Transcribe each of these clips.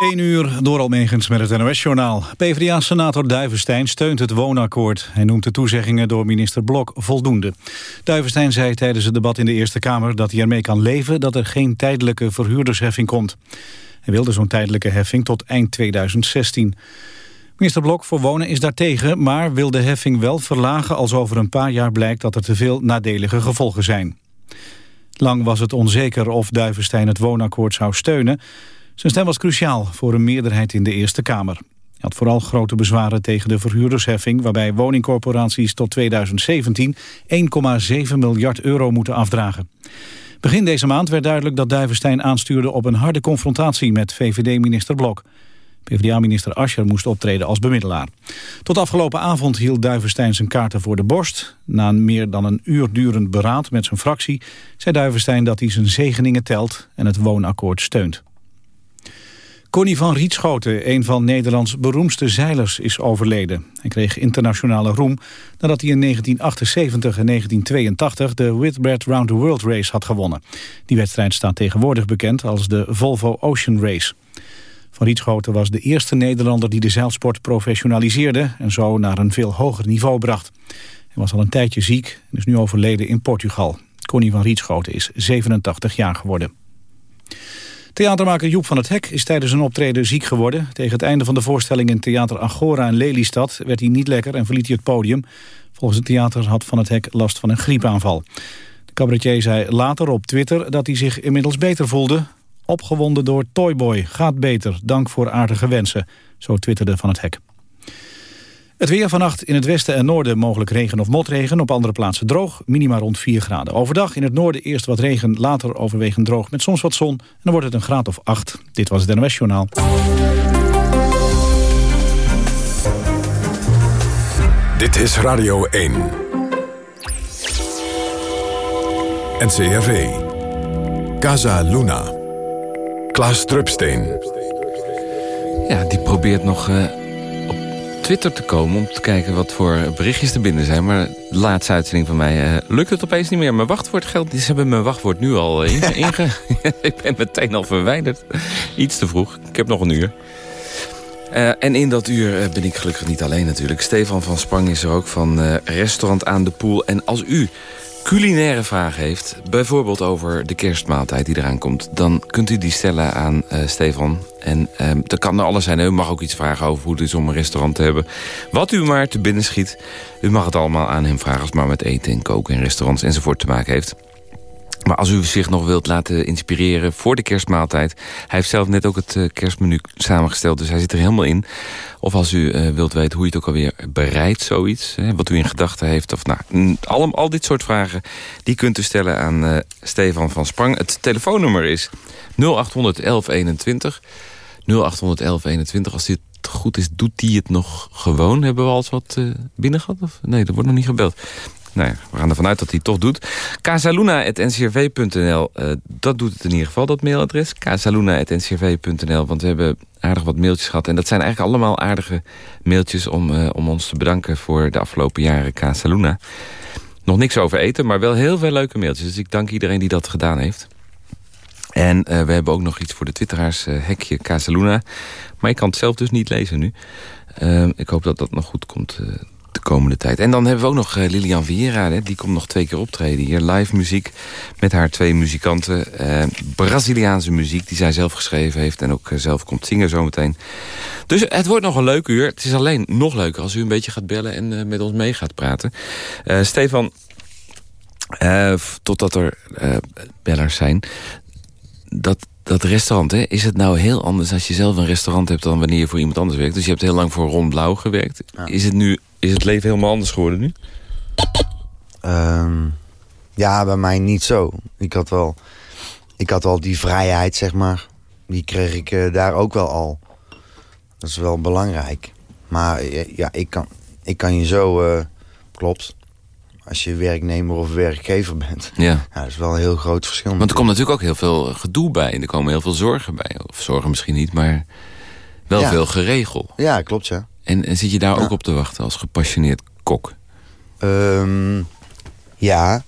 1 uur door Almegens met het NOS-journaal. PvdA-senator Duivenstein steunt het woonakkoord. Hij noemt de toezeggingen door minister Blok voldoende. Duivenstein zei tijdens het debat in de Eerste Kamer... dat hij ermee kan leven dat er geen tijdelijke verhuurdersheffing komt. Hij wilde zo'n tijdelijke heffing tot eind 2016. Minister Blok voor Wonen is daartegen... maar wil de heffing wel verlagen als over een paar jaar blijkt... dat er te veel nadelige gevolgen zijn. Lang was het onzeker of Duivenstein het woonakkoord zou steunen... Zijn stem was cruciaal voor een meerderheid in de Eerste Kamer. Hij had vooral grote bezwaren tegen de verhuurdersheffing... waarbij woningcorporaties tot 2017 1,7 miljard euro moeten afdragen. Begin deze maand werd duidelijk dat Duivenstein aanstuurde... op een harde confrontatie met VVD-minister Blok. PvdA-minister Ascher moest optreden als bemiddelaar. Tot afgelopen avond hield Duivenstein zijn kaarten voor de borst. Na een meer dan een uur durend beraad met zijn fractie... zei Duivenstein dat hij zijn zegeningen telt en het woonakkoord steunt. Connie van Rietschoten, een van Nederlands beroemdste zeilers, is overleden. Hij kreeg internationale roem nadat hij in 1978 en 1982 de Whitbread Round the World Race had gewonnen. Die wedstrijd staat tegenwoordig bekend als de Volvo Ocean Race. Van Rietschoten was de eerste Nederlander die de zeilsport professionaliseerde en zo naar een veel hoger niveau bracht. Hij was al een tijdje ziek en is nu overleden in Portugal. Connie van Rietschoten is 87 jaar geworden. Theatermaker Joep van het Hek is tijdens een optreden ziek geworden. Tegen het einde van de voorstelling in Theater Agora in Lelystad... werd hij niet lekker en verliet hij het podium. Volgens het theater had Van het Hek last van een griepaanval. De cabaretier zei later op Twitter dat hij zich inmiddels beter voelde. Opgewonden door Toyboy, gaat beter, dank voor aardige wensen. Zo twitterde Van het Hek. Het weer vannacht in het westen en noorden mogelijk regen of motregen. Op andere plaatsen droog, minima rond 4 graden. Overdag in het noorden eerst wat regen, later overwegend droog met soms wat zon. En dan wordt het een graad of 8. Dit was het NOS Journaal. Dit is Radio 1. NCRV. Casa Luna. Klaas Drupsteen. Ja, die probeert nog... Uh Twitter te komen... om te kijken wat voor berichtjes er binnen zijn. Maar de laatste uitzending van mij uh, lukt het opeens niet meer. Mijn wachtwoord geldt. Ze hebben mijn wachtwoord nu al inge... inge ik ben meteen al verwijderd. Iets te vroeg. Ik heb nog een uur. Uh, en in dat uur uh, ben ik gelukkig niet alleen natuurlijk. Stefan van Sprang is er ook van uh, Restaurant aan de Poel. En als u culinaire vragen heeft, bijvoorbeeld over de kerstmaaltijd die eraan komt... dan kunt u die stellen aan uh, Stefan. En dat kan er alles zijn. U mag ook iets vragen over hoe het is om een restaurant te hebben. Wat u maar te binnen schiet. U mag het allemaal aan hem vragen als het maar met eten en koken en restaurants enzovoort te maken heeft. Maar als u zich nog wilt laten inspireren voor de kerstmaaltijd... hij heeft zelf net ook het uh, kerstmenu samengesteld, dus hij zit er helemaal in. Of als u uh, wilt weten hoe je het ook alweer bereidt, zoiets. Wat u in gedachten heeft. Of, nou, al, al dit soort vragen, die kunt u stellen aan uh, Stefan van Sprang. Het telefoonnummer is 0800 1121. 0800 1121, als dit goed is, doet hij het nog gewoon? Hebben we al eens wat binnen gehad? Of? Nee, er wordt nog niet gebeld. Nou we gaan ervan uit dat hij het toch doet. casaluna.ncrv.nl, uh, dat doet het in ieder geval, dat mailadres. casaluna.ncrv.nl, want we hebben aardig wat mailtjes gehad. En dat zijn eigenlijk allemaal aardige mailtjes om, uh, om ons te bedanken... voor de afgelopen jaren Casaluna. Nog niks over eten, maar wel heel veel leuke mailtjes. Dus ik dank iedereen die dat gedaan heeft. En uh, we hebben ook nog iets voor de twitteraars, hekje Casaluna. Maar ik kan het zelf dus niet lezen nu. ik hoop dat dat nog goed komt komende tijd. En dan hebben we ook nog uh, Lilian Vieira. Hè, die komt nog twee keer optreden hier. Live muziek met haar twee muzikanten. Uh, Braziliaanse muziek die zij zelf geschreven heeft. En ook uh, zelf komt zingen zometeen. Dus het wordt nog een leuk uur. Het is alleen nog leuker als u een beetje gaat bellen en met ons mee gaat praten. Stefan, totdat er bellers zijn... Dat, dat restaurant, hè, is het nou heel anders als je zelf een restaurant hebt... dan wanneer je voor iemand anders werkt? Dus je hebt heel lang voor Ron Blauw gewerkt. Is het nu is het leven helemaal anders geworden nu? Um, ja, bij mij niet zo. Ik had wel, ik had wel die vrijheid, zeg maar. Die kreeg ik uh, daar ook wel al. Dat is wel belangrijk. Maar ja, ik kan, ik kan je zo... Uh, klopt als je werknemer of werkgever bent. Ja. ja. dat is wel een heel groot verschil. Want er komt natuurlijk ook heel veel gedoe bij. En er komen heel veel zorgen bij. Of zorgen misschien niet, maar wel veel geregeld. Ja, klopt, ja. En, en zit je daar ook op te wachten als gepassioneerd kok? Um, ja.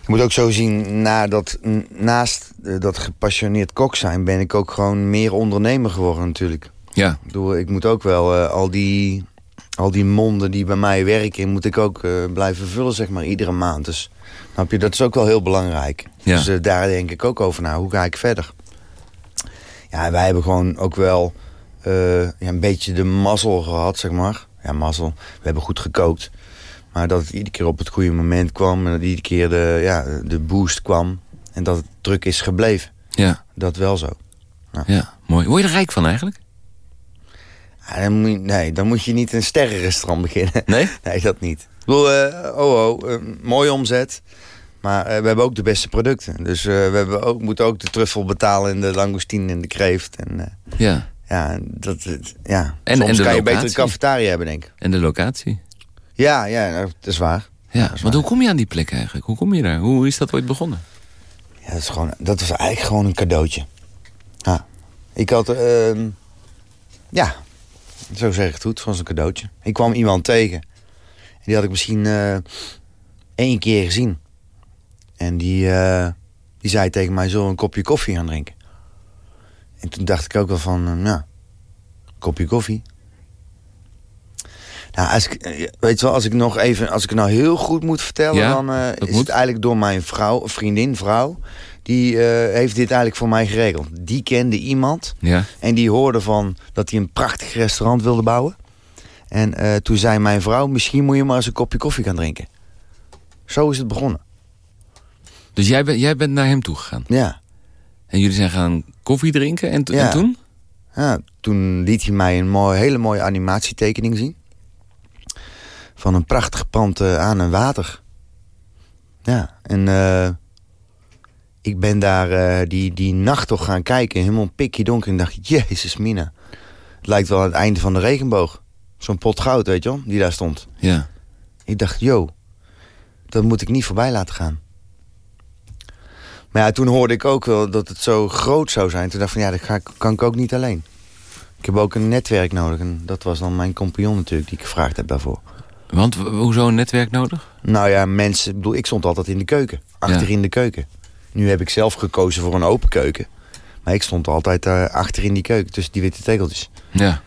Je moet ook zo zien, na dat, n- naast eh, dat gepassioneerd kok zijn... ben ik ook gewoon meer ondernemer geworden natuurlijk. Ja, Ik bedoel, ik moet ook wel eh, al, die, al die monden die bij mij werken... moet ik ook eh, blijven vullen, zeg maar, iedere maand. Dus je, dat is ook wel heel belangrijk. Ja. Dus daar denk ik ook over na. Hoe ga ik verder? Ja, wij hebben gewoon ook wel eh, ja, een beetje de mazzel gehad, zeg maar. Ja, mazzel. We hebben goed gekookt. Maar dat het iedere keer op het goede moment kwam... en dat iedere keer de, ja, de boost kwam... en dat het druk is gebleven. ja, Dat wel zo. ja. Mooi. Word je er rijk van eigenlijk? Ja, dan moet je, nee, dan moet je niet een sterrenrestaurant beginnen. Nee? Nee, dat niet. Ik bedoel, eh, oh, oh, eh, mooie omzet. Maar we hebben ook de beste producten. Dus we hebben ook, moeten ook de truffel betalen en de langoustine en de kreeft. En, Ja. Ja, dat, het- ja. En- soms en de kan je beter een cafetaria hebben, denk ik. En de locatie? Ja, ja, nou, dat is waar. Ja, dat is want waar. hoe kom je aan die plek eigenlijk? Hoe kom je daar? Hoe is dat ooit begonnen? Ja, dat, is gewoon, dat was eigenlijk gewoon een cadeautje. Ja. Ik had, ehm, ja, zo zeg ik het goed, het was een cadeautje. Ik kwam iemand tegen. En die had ik misschien eh, één keer gezien. En die, eh, die zei tegen mij, zullen we een kopje koffie gaan drinken? En toen dacht ik ook wel van, nou, kopje koffie. Nou, als ik, eh, weet je wel, als ik nog even, als ik het nou heel goed moet vertellen, Ja, dan eh, is moet. het eigenlijk door mijn vrouw, vriendin, vrouw, die eh, heeft dit eigenlijk voor mij geregeld. Die kende iemand Ja. en die hoorde van dat hij een prachtig restaurant wilde bouwen. En toen zei mijn vrouw, misschien moet je maar eens een kopje koffie gaan drinken. Zo is het begonnen. Dus jij, bent jij bent naar hem toe gegaan. Ja. En jullie zijn gaan koffie drinken. En, to- Ja. en toen? ja toen liet hij mij een mooi, hele mooie animatietekening zien. Van een prachtig pand eh, aan een water. Ja, en eh, ik ben daar eh, die, die nacht toch gaan kijken. Helemaal pikje donker. En dacht, jezus mina. Het lijkt wel het einde van de regenboog. Zo'n pot goud, weet je wel, die daar stond. Ja. Ik dacht, yo, dat moet ik niet voorbij laten gaan. Maar ja, toen hoorde ik ook wel dat het zo groot zou zijn. Toen dacht ik van, ja, dat ga kan ik ook niet alleen. Ik heb ook een netwerk nodig. En dat was dan mijn compagnon natuurlijk, die ik gevraagd heb daarvoor. Want hoezo een netwerk nodig? Nou ja, mensen, ik bedoel, ik stond altijd in de keuken. Achter in de keuken. Nu heb ik zelf gekozen voor een open keuken. Maar ik stond altijd eh, achter in die keuken, tussen die witte tegeltjes. Ja.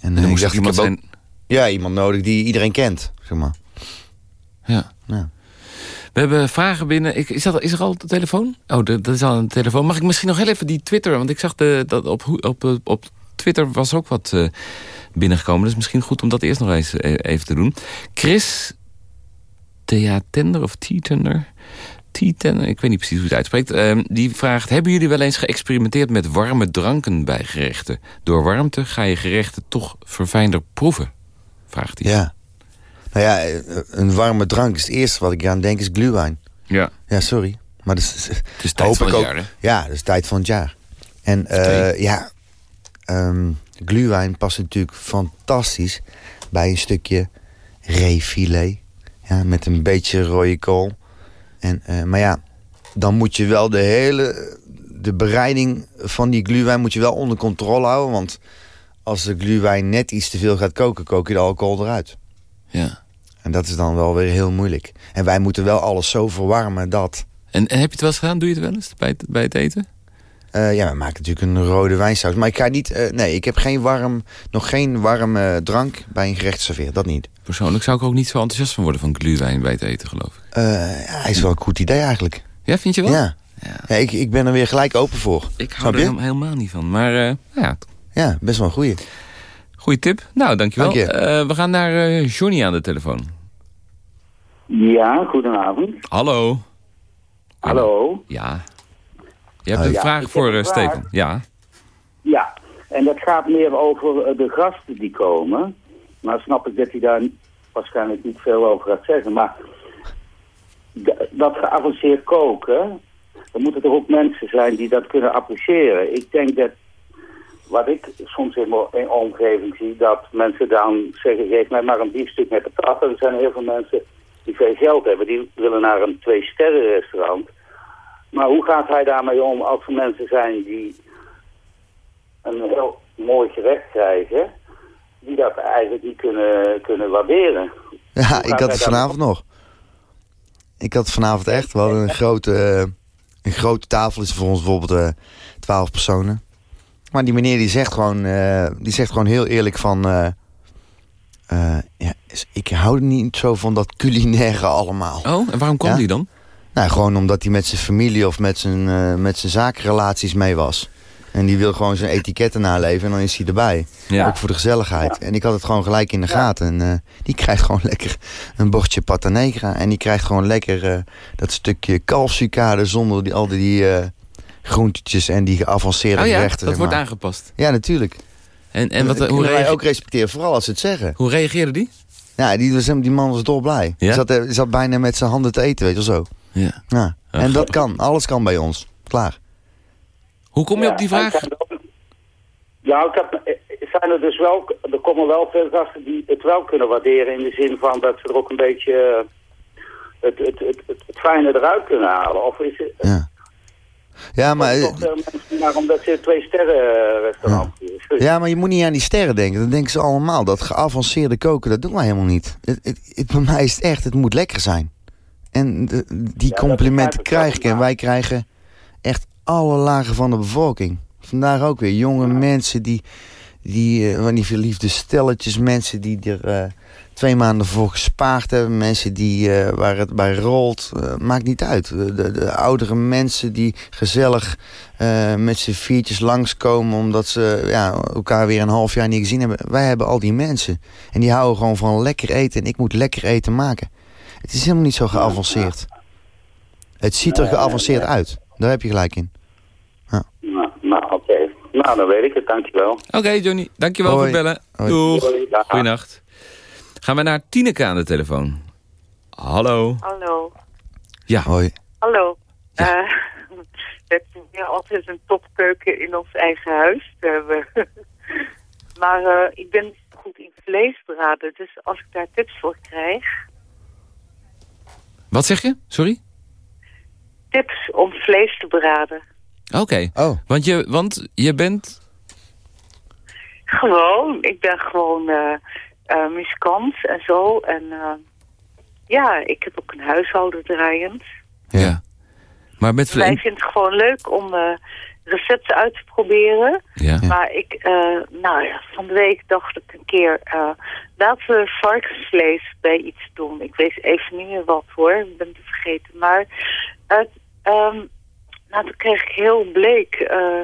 En, En eh, ik moest dacht, ook ik iemand heb ook- zijn... ja, iemand nodig die iedereen kent, zeg maar. Ja. Ja. We hebben vragen binnen. Ik, is, dat, is er al de telefoon? Oh, dat is al een telefoon. Mag ik misschien nog heel even die Twitter... Want ik zag dat op, op, eh, op Twitter was ook wat eh, binnengekomen. Dus misschien goed om dat eerst nog eens eh, even te doen. Chris Theatender of T-tender... T-tender, ik weet niet precies hoe het uitspreekt. ehm, die vraagt, hebben jullie wel eens geëxperimenteerd met warme dranken bij gerechten? Door warmte ga je gerechten toch verfijnder proeven? Vraagt hij. Ja. Nou ja, eh, een warme drank is het eerste wat ik aan denk is glühwein. ja. Ja, sorry. Maar dat is, Het is tijd van het ook. jaar, hè? Ja, dat is tijd van het jaar. En eh, Oké. ja, ehm glühwein past natuurlijk fantastisch bij een stukje reefilet. Ja, met een beetje rode kool. En, eh, maar ja, dan moet je wel de hele... De bereiding van die glühwein moet je wel onder controle houden. Want als de glühwein net iets te veel gaat koken, kook je de alcohol eruit. Ja. En dat is dan wel weer heel moeilijk. En wij moeten wel alles zo verwarmen dat... En, en heb je het wel eens gedaan? Doe je het wel eens bij het, bij het eten? Eh, ja, we maken natuurlijk een rode wijnsaus. Maar ik ga niet... eh, nee, ik heb geen warm, nog geen warme drank bij een gerecht serveren. Dat niet. Persoonlijk zou ik ook niet zo enthousiast van worden van glühwein bij het eten, geloof ik. Eh, ja, hij is wel een goed idee eigenlijk. Ja, vind je wel? Ja. Ja. ja ik, ik ben er weer gelijk open voor. Ik hou er helemaal- niet van. Maar ja, Ja, best wel een goeie. Goede tip. Nou, dankjewel. Dank je. Eh, we gaan naar eh, Johnny aan de telefoon. Ja, goedenavond. Hallo. Hallo. Ja. Je hebt Hoi. een Ja, vraag voor een eh, vraag. Stefan. Ja. Ja, en dat gaat meer over de gasten die komen. Nou snap ik dat hij daar waarschijnlijk niet veel over gaat zeggen. Maar dat geavanceerd koken, dan moeten er ook mensen zijn die dat kunnen appreciëren. Ik denk dat, wat ik soms in mijn in mijn omgeving zie, dat mensen dan zeggen, geef mij maar een biefstuk met patat. En er zijn heel veel mensen die veel geld hebben, die willen naar een twee-sterren restaurant. Maar hoe gaat hij daarmee om als er mensen zijn die een heel mooi gerecht krijgen, die dat eigenlijk niet kunnen, kunnen waarderen? Ja, ik had het vanavond nog. Ik had vanavond echt. We hadden een grote, eh, een grote tafel. is voor ons bijvoorbeeld eh 12 personen. Maar die meneer die zegt gewoon, eh, die zegt gewoon heel eerlijk van... eh, eh, ja, ik hou niet zo van dat culinaire allemaal. Oh, en waarom kwam Ja? die dan? Nou, gewoon omdat hij met zijn familie of met zijn, met zijn zakenrelaties mee was. En die wil gewoon zijn etiketten naleven en dan is hij erbij. Ja. Ook voor de gezelligheid. En ik had het gewoon gelijk in de gaten. En die krijgt gewoon lekker een bordje pata negra. En die krijgt gewoon lekker dat stukje kalfsucade zonder die, al die groentetjes en die geavanceerde Oh ja, gerechten. dat zeg wordt maar. aangepast. Ja, natuurlijk. En, en wat, dat hoe, wij ook respecteren, vooral als ze het zeggen. hoe reageerde die? Ja, die, was, die man was dolblij. Ja? Die, zat, zat bijna met zijn handen te eten, weet je wel zo. Ja. Ja. En dat kan, alles kan bij ons. Klaar. Hoe kom je op die vraag? er Ja, ik heb, eh, zijn er dus wel, er komen wel veel gasten die het wel kunnen waarderen in de zin van dat ze er ook een beetje eh, het, het, het, het, het fijne eruit kunnen halen. Of is het Ja. Ja, maar, mensen maar omdat ze twee sterren eh, restaurant ja, maar je moet niet aan die sterren denken. Dat denken ze allemaal. Dat geavanceerde koken, dat doen wij helemaal niet. Het, het, het- bij mij is het echt, het moet lekker zijn. En de- die complimenten krijg ik. En wij krijgen echt alle lagen van de bevolking. Vandaag ook weer jonge mensen die, die eh, van die verliefde stelletjes. Mensen die er eh, twee maanden voor gespaard hebben. Mensen die, eh, waar het bij rolt. Maakt niet uit. De, de, de oudere mensen die gezellig met z'n viertjes langskomen... omdat ze ja, elkaar weer een half jaar niet gezien hebben. Wij hebben al die mensen. En die houden gewoon van lekker eten. En ik moet lekker eten maken. Het is helemaal niet zo geavanceerd. Het ziet er geavanceerd uit. Daar heb je gelijk in. Nou, dan weet ik het. Dankjewel. Oké, Johnny. Dankjewel Hoi. voor het bellen. Hoi. Doeg. Hoi. Goeienacht. Gaan we naar Tineke aan de telefoon. Hallo. Hallo. Ja. Hoi. Hallo. Ja. Eh, we hebben hier altijd een topkeuken in ons eigen huis. We hebben- maar eh, ik ben goed in vlees braden. Dus als ik daar tips voor krijg... Wat zeg je? Sorry? Tips om vlees te braden. Oké. Oh, Want, je, want je bent... Gewoon. Ik ben gewoon eh eh, muzikant en zo. En eh, ja, ik heb ook een huishouden draaiend. Ja. Maar met Wij vlees... vinden het gewoon leuk om eh, recepten uit te proberen. Ja. Maar ik, eh, nou ja, van de week dacht ik een keer, eh, laten we varkensvlees bij iets doen. Ik weet even niet meer wat hoor, ik ben het vergeten. Maar het, ehm, nou, toen kreeg ik heel bleek. eh,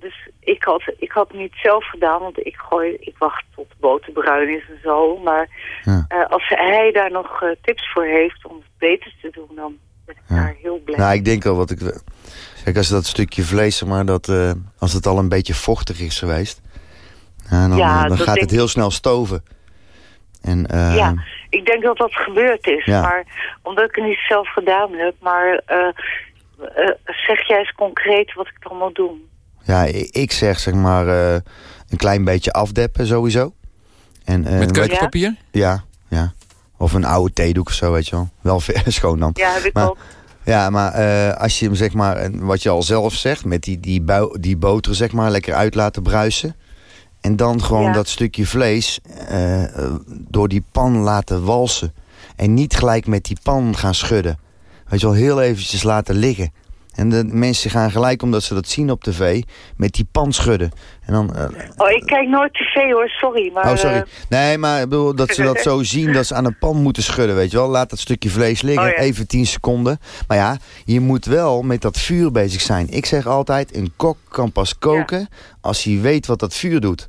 dus ik had, ik had het niet zelf gedaan, want ik gooi, ik wacht tot de boter bruin is en zo. Maar Ja. eh, als hij daar nog eh, tips voor heeft om het beter te doen, dan ben ik Ja. daar heel blij nou ik denk al wat ik... Kijk, als dat stukje vlees, zeg maar, dat, als het al een beetje vochtig is geweest... Dan, Ja, dan gaat het heel snel stoven. En, Ja, ik denk dat dat gebeurd is. Ja. Maar omdat ik het niet zelf gedaan heb. Maar zeg jij eens concreet wat ik dan moet doen. ja, ik zeg zeg maar eh, een klein beetje afdeppen sowieso. En, eh, Met keukenpapier? Ja, ja. Of een oude theedoek of zo, weet je wel. Wel schoon dan. Ja, heb ik Maar- ook. Ja, maar eh, als je hem zeg maar, en wat je al zelf zegt, met die, die, bui, die boter zeg maar, lekker uit laten bruisen. En dan gewoon Ja. dat stukje vlees eh, eh, door die pan laten walsen. En niet gelijk met die pan gaan schudden. Weet je wel, heel eventjes laten liggen. En de mensen gaan gelijk, omdat ze dat zien op tv, met die pan schudden. En dan, eh, Oh, ik kijk nooit tv hoor, sorry. Maar, oh, sorry. eh, Nee, maar ik bedoel, dat ze dat zo zien, dat ze aan een pan moeten schudden, weet je wel. Laat dat stukje vlees liggen, Oh, ja. even 10 seconden. Maar ja, je moet wel met dat vuur bezig zijn. Ik zeg altijd, een kok kan pas koken als hij weet wat dat vuur doet.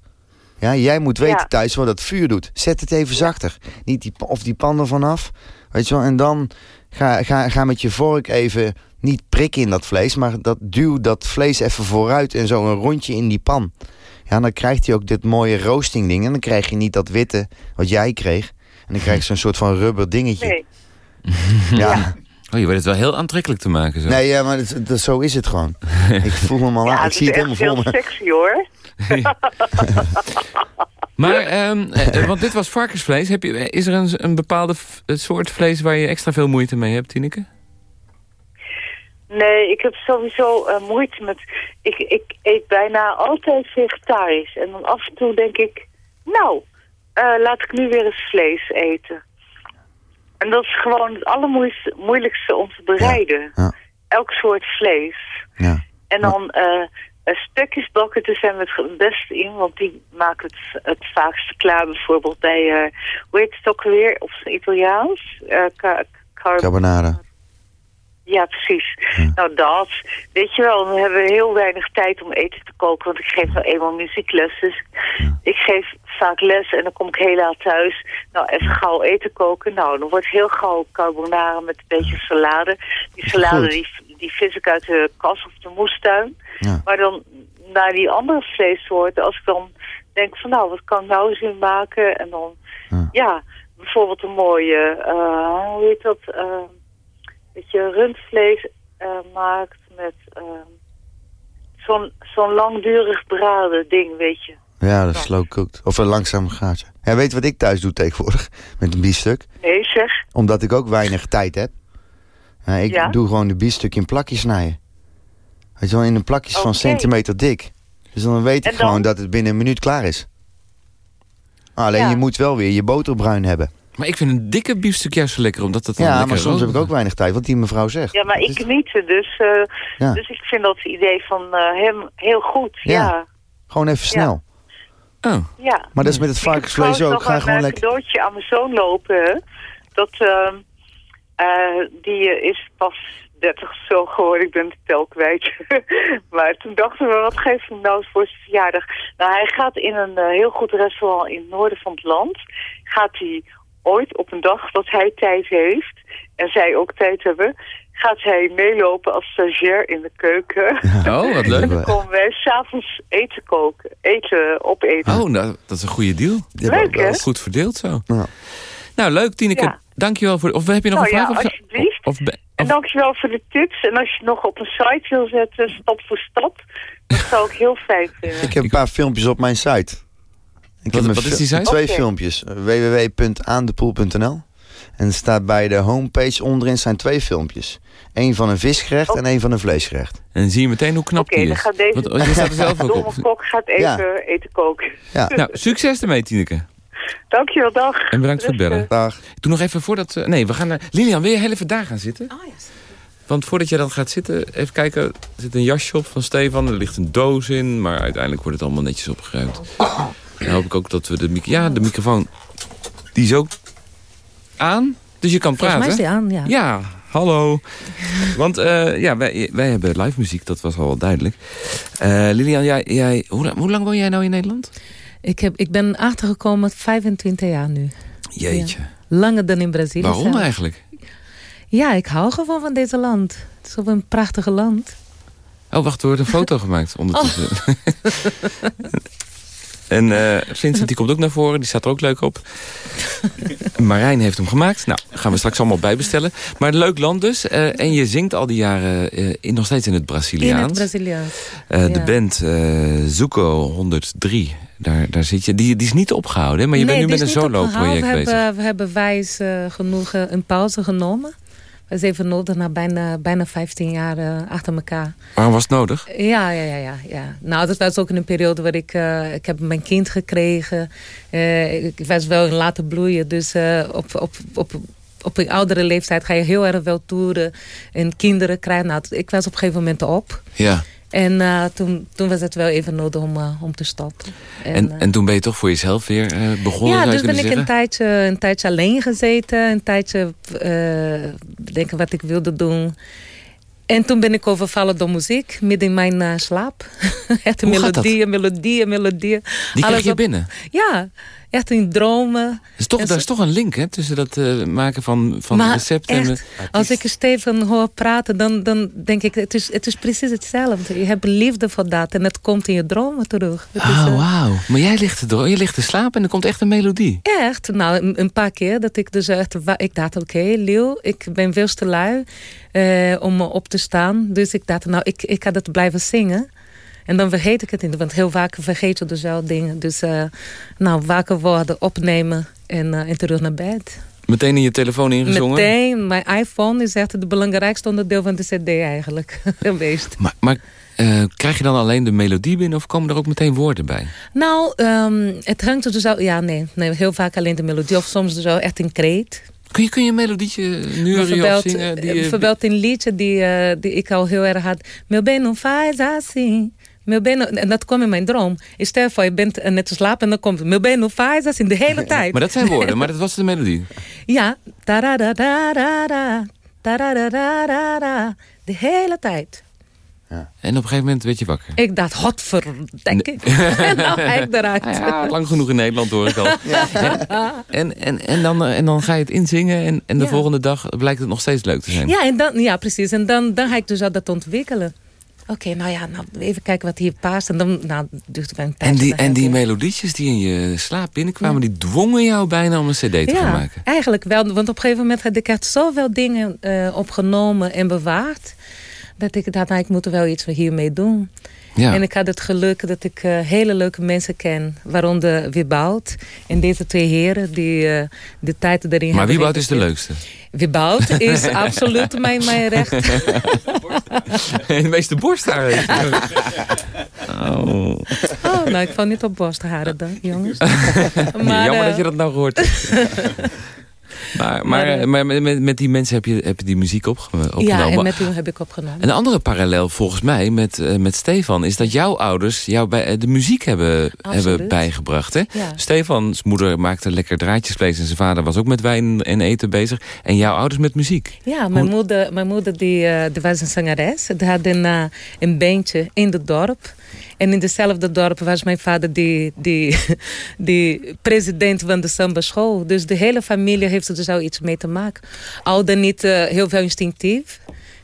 Ja, jij moet weten Ja. thuis wat dat vuur doet. Zet het even zachter. Niet die, of die pan er vanaf. Weet je wel, en dan ga, ga, ga met je vork even niet prikken in dat vlees, maar dat duw dat vlees even vooruit en zo een rondje in die pan. Ja, dan krijgt hij ook dit mooie roasting ding. En dan krijg je niet dat witte wat jij kreeg. En dan krijg je zo'n soort van rubber dingetje. nee. Ja. Oh, je weet het wel heel aantrekkelijk te maken. Zo. Nee, ja, maar zo is het gewoon. ik voel hem al aan. Ja, Ik het zie het echt helemaal voor heel me. sexy hoor. Maar, ehm, eh, want dit was varkensvlees. Heb je, is er een, een bepaalde soort vlees waar je extra veel moeite mee hebt, Tineke? Nee, ik heb sowieso eh, moeite met... Ik, ik eet bijna altijd vegetarisch. En dan af en toe denk ik... Nou, eh, laat ik nu weer eens vlees eten. En dat is gewoon het allermoeilijkste om te bereiden. Ja. Elk soort vlees. Ja. En dan eh eh, stukjes bakken, daar zijn we het beste in. Want die maken het het vaakste klaar. Bijvoorbeeld bij, eh hoe heet het ook weer? Op zijn Italiaans? Ca- car- Carbonara. ja, precies. Nou, dat. Weet je wel, dan hebben we heel weinig tijd om eten te koken. Want ik geef nou eenmaal muziekles. Dus ik geef vaak les en dan kom ik heel laat thuis. Nou, even gauw eten koken. Nou, dan wordt heel gauw carbonara met een beetje salade. Die salade, die, die vis ik uit de kas of de moestuin. Ja. Maar dan naar die andere vleessoorten, als ik dan denk van nou, wat kan ik nou eens in maken? En dan, Ja. ja, bijvoorbeeld een mooie, eh, hoe heet dat, eh, dat je rundvlees eh, maakt met zo'n zo'n langdurig braden ding, weet je. Ja, dat is slow cooked. Of een langzaam gaatje. Ja, weet wat ik thuis doe tegenwoordig? Met een biefstuk? Nee, zeg. Omdat ik ook weinig tijd heb. Ja, ik Ja? doe gewoon de biefstuk in plakjes snijden. Weet je wel, in een plakjes van centimeter dik. Dus dan weet ik dan? gewoon dat het binnen een minuut klaar is. Alleen Ja. je moet wel weer je boterbruin hebben. Maar ik vind een dikke biefstuk juist zo lekker, omdat het dan Ja, lekker maar soms heb ik ook weinig tijd, wat die mevrouw zegt. Ja, maar ik is niet, dus, eh, Ja. dus ik vind dat idee van eh, hem heel goed. Ja. Ja, Gewoon even snel. Oh, ja. Maar dat is met het varkensvlees ook. Ga een, gewoon lekker... cadeautje aan mijn zoon lopen. Dat, ehm, eh, die is pas 30 of zo geworden. Ik ben de tel kwijt. maar toen dachten we, wat geeft hem nou voor zijn verjaardag? Nou, hij gaat in een eh, heel goed restaurant in het noorden van het land. Gaat hij ooit op een dag dat hij tijd heeft... en zij ook tijd hebben... gaat hij meelopen als stagiair in de keuken. oh wat En leuk. dan komen wij s'avonds eten koken, eten opeten. Oh, nou, dat is een goede deal. Leuk, hè? Goed verdeeld zo. Ja. Nou, leuk Tineke. Ja. Dankjewel voor... Of heb je nog Nou een ja, vraag? Of, alsjeblieft. Of, of, En dankjewel voor de tips. En als je nog op een site wil zetten, stap voor stap, dat zou ik heel fijn vinden. Ik heb een paar filmpjes op mijn site. Ik Wat- heb een wat is die site? Twee Oké. filmpjes. www.aandepoel.nl En er staat bij de homepage onderin zijn twee filmpjes. Eén van een visgerecht Oh. en één van een vleesgerecht. en zie je meteen hoe knap Oké, die dan is. gaat deze Want, oh, je staat er zelf ook op. kok gaat even Ja. eten koken. Ja, Nou, succes ermee Tineke. Dankjewel, dag. En bedankt voor het bellen. dag. Ik doe nog even voordat... eh, nee, we gaan naar... Lilian, wil je heel even daar gaan zitten? Oh ja. Want voordat jij dan gaat zitten, even kijken. Er zit een jasje op van Stefan. Er ligt een doos in. Maar uiteindelijk wordt het allemaal netjes opgeruimd. Dan hoop ik ook dat we de microfoon... Ja, de microfoon... Die is ook aan. Dus je kan Volgens mij praten. is die aan, ja. Ja, hallo. Want eh, ja, wij, wij hebben live muziek, dat was al wel duidelijk. Eh, Lilian, jij, jij, hoe, hoe lang woon jij nou in Nederland? Ik, heb, ik ben achtergekomen 25 jaar nu. Jeetje. Langer dan in Brazilië. Waarom zelf. eigenlijk? Ja, ik hou gewoon van deze land. Het is een prachtig land. Oh, wacht, er wordt een foto gemaakt ondertussen. Oh. en eh, Vincent die komt ook naar voren, die staat er ook leuk op. Marijn heeft hem gemaakt. Nou, gaan we straks allemaal bijbestellen. Maar een leuk land dus. eh, en je zingt al die jaren eh, in, nog steeds in het In Braziliaans. het Braziliaans. Eh, De band eh Zuko 103, daar, daar zit je. Die, die is niet opgehouden, hè? maar je nee, bent nu met een solo-project we bezig. Hebben, we hebben wijs genoeg een pauze genomen. Zijn even nodig na bijna, bijna 15 jaar eh, achter elkaar. Waarom was het nodig? Ja, ja, ja, ja, ja. Nou, dat was ook in een periode waar ik... eh, ik heb mijn kind gekregen. Eh, ik was wel in laten bloeien. Dus op, op, op, op een oudere leeftijd ga je heel erg wel toeren. En kinderen krijgen... Nou, ik was op een gegeven moment op. Ja. En eh, toen, toen was het wel even nodig om, eh, om te stoppen. En, eh, en toen ben je toch voor jezelf weer eh, begonnen, ja, dus ben ik zeggen? een tijdje, een tijdje alleen gezeten. Een tijdje denken wat ik wilde doen. En toen ben ik overvallen door muziek, midden in mijn slaap. echt melodieën, melodieën, melodieën. Die Alles je op- binnen. Ja, echt in dromen. Er is toch, En daar zo- is toch een link hè, tussen dat eh, maken van, van Maar recepten. en Als ik Steven hoor praten, dan, dan denk ik, het is, het is precies hetzelfde. Je hebt liefde voor dat en het komt in je dromen terug. Is, Oh, wauw. Maar jij ligt, te je ligt te slapen en er komt echt een melodie. Echt, nou een, paar keer dat ik dus echt, ik dacht oké, Leeuw, ik ben veel te lui eh, om op te staan. Dus ik dacht, nou ik, ik ga dat blijven zingen. En dan vergeet ik het niet, want heel vaak vergeet je dus wel dingen. Dus eh, nou, wakker worden, opnemen en, eh, en terug naar bed. Meteen in je telefoon ingezongen. Meteen, mijn iPhone is echt het belangrijkste onderdeel van de cd eigenlijk geweest. Maar, maar eh, krijg je dan alleen de melodie binnen of komen er ook meteen woorden bij? Nou, ehm, het hangt er dus al, ja nee, nee, heel vaak alleen de melodie of soms dus wel echt een kreet. Kun je, kun je een melodietje nu of zingen? Die, bijvoorbeeld een liedje die, die ik al heel erg had. Meu bem não faz assim. Meu bem, en dat kwam in mijn droom. Ik stel voor, je bent net te slapen en dan komt... Meu bem, faz assim, de hele tijd. maar dat zijn woorden, maar dat was de melodie. Ja. Ta-ra-da-da-da-da. Ta-ra-da-da-da-da. De hele tijd. Ja. En op een gegeven moment werd je wakker. Ik dacht, denk ik. en dan ga ik eruit. Ja, lang genoeg in Nederland hoor ik al. Ja. En, en, en, dan, en dan ga je het inzingen en, en de volgende dag blijkt het nog steeds leuk te zijn. Ja, en dan, ja precies. En dan, dan ga ik dus al dat ontwikkelen. Oké, nou ja, nou, even kijken wat hier past. En dan nou, duurt het een En die, en die melodietjes die in je slaap binnenkwamen... die dwongen jou bijna om een cd te gaan maken? eigenlijk wel. Want op een gegeven moment had ik echt zoveel dingen uh, opgenomen en bewaard... dat ik dacht, nou, ik moet er wel iets hiermee doen. Ja. En ik had het geluk dat ik uh, hele leuke mensen ken. Waaronder Wieboud. En deze twee heren die uh, de tijd erin hebben. Maar Wieboud is de leukste? Wieboud is absoluut mijn, mijn recht. de meeste borsthaar. oh. oh, nou ik val niet op borstharen dan, jongens. maar, Jammer dat je dat nou gehoord maar, maar, maar, met, met, die mensen heb je, heb je die muziek opgenomen? Ja, en met hen heb ik opgenomen. Een andere parallel volgens mij met, uh, met Stefan... is dat jouw ouders jou bij, eh, de muziek hebben, hebben bijgebracht. Hè? Ja. Stefans moeder maakte lekker draadjesvlees... en zijn vader was ook met wijn en eten bezig. En jouw ouders met muziek. Ja, mijn moeder, mijn moeder die, die was een zangeres. Die had een, een bandje in het dorp... En in dezelfde dorp was mijn vader die, die, die president van de samba school. Dus de hele familie heeft er zo iets mee te maken. Al dan niet uh, heel veel instinctief.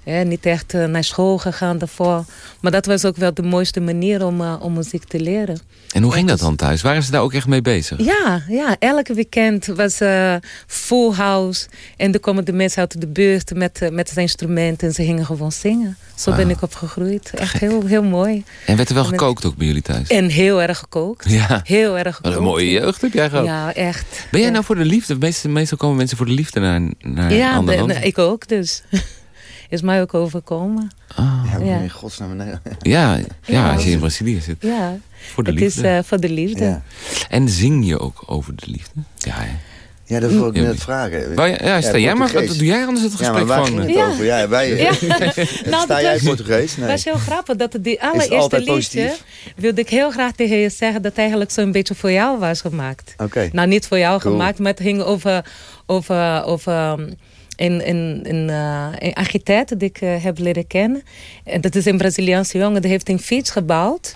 Niet echt uh, naar school gegaan daarvoor. Maar dat was ook wel de mooiste manier om, uh, om muziek te leren. En hoe ging dat dan thuis? Waren ze daar ook echt mee bezig? Ja, ja elke weekend was uh, full house. En dan komen de mensen uit de buurt met, uh, met het instrument. En ze gingen gewoon zingen. Zo ben ik opgegroeid. Echt heel, heel mooi. En werd er wel gekookt ook bij jullie thuis? En heel erg gekookt. Ja. Heel erg gekookt. Wat een mooie jeugd heb jij gehad. Ja, echt. Ben jij nou voor de liefde? Meestal, meestal komen mensen voor de liefde naar, naar ja, Ja, ik ook dus. Is mij ook overkomen. Oh. Ja, ja. in godsnaam Ja, ja, ja, als je in Brazilië zit. Ja, voor de het liefde. is uh, voor de liefde. Ja. En zing je ook over de liefde? Ja, ja. Ja, dat wil ik net vragen. Ja, ja, sta jij maar, wat doe jij anders het gesprek ja, maar waar ging het over? Ja, wij, ja. nou, sta jij Portugees? Nee. was heel grappig dat die allereerste liedje... wilde ik heel graag tegen je zeggen dat het eigenlijk zo'n beetje voor jou was gemaakt. Oké. Okay. Nou, niet voor jou cool. gemaakt, maar het ging over... over, over een, een, een, uh, een architect die ik uh, heb leren kennen. En dat is een Braziliaanse jongen, die heeft een fiets gebouwd.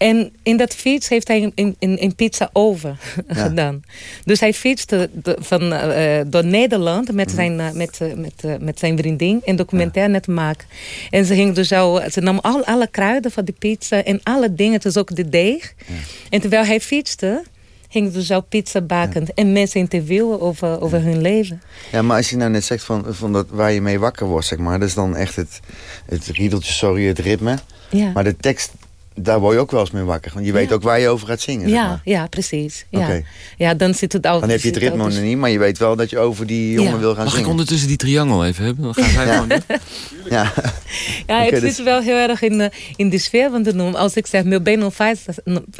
En in dat fiets heeft hij een, een, een pizza oven ja. gedaan. Dus hij fietste van, uh, door Nederland met mhm. zijn, uh, met, uh, met, met zijn vriendin een documentaire ja. te maken. En ze, ging dus zo, ze nam al, alle kruiden van die pizza en alle dingen, dus ook de deeg. Ja. En terwijl hij fietste, ging dus zo pizza baken ja. en mensen interviewen over, over hun leven. Ja, maar als je nou net zegt van, van dat, waar je mee wakker wordt, zeg maar, dat is dan echt het, het riedeltje, sorry, het ritme. Ja. Maar de tekst daar word je ook wel eens mee wakker. Want je weet ook waar je over gaat zingen. Ja, zeg maar. ja precies. Ja. Okay. ja, dan zit het al. Dan heb je het ritme nog niet, maar je weet wel dat je over die jongen wil gaan Mag zingen. ik ondertussen die triangel even hebben? Dan gaat hij gewoon Ja, ja het okay, zit dus... wel heel erg in, uh, in de sfeer de noem. Als ik zeg, meu bem não faz...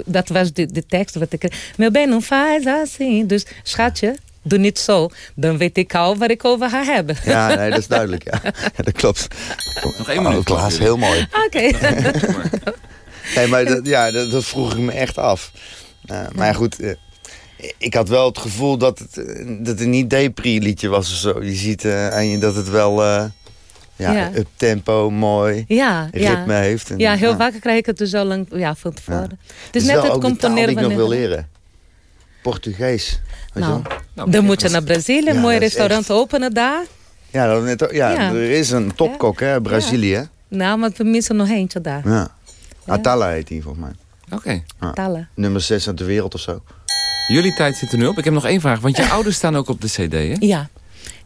Dat was de, de tekst wat ik... Meu bem não faz assim. Dus schatje, doe niet zo. Dan weet ik al waar ik over ga hebben. Ja, nee, dat is duidelijk. Ja, ja dat klopt. Nog één minuut. Oh, Klaas, heel mooi. Oké. Nee, maar dat, ja, dat, dat, vroeg ik me echt af. Uh, maar goed, uh, ik had wel het gevoel dat het, uh, dat het niet depri-liedje was of zo. Je ziet aan je dat het wel ja, ja. up tempo, mooi, ja, ritme ja. heeft. En, ja, heel vaak krijg ik het dus al lang ja, van tevoren. Het is, net het componeren van... ik nog wil leren. Portugees. Nou, nou, dan moet je naar Brazilië, een mooi restaurant echt... openen daar. Ja, dat net, ja, er is een topkok, hè, Brazilië. Nou, maar we missen nog eentje daar. Ja. Atala heet hij volgens mij. Oké. Okay. Ja. Nummer 6 uit de wereld of zo. Jullie tijd zit er nu op. Ik heb nog één vraag. Want je ouders staan ook op de cd, hè? Ja.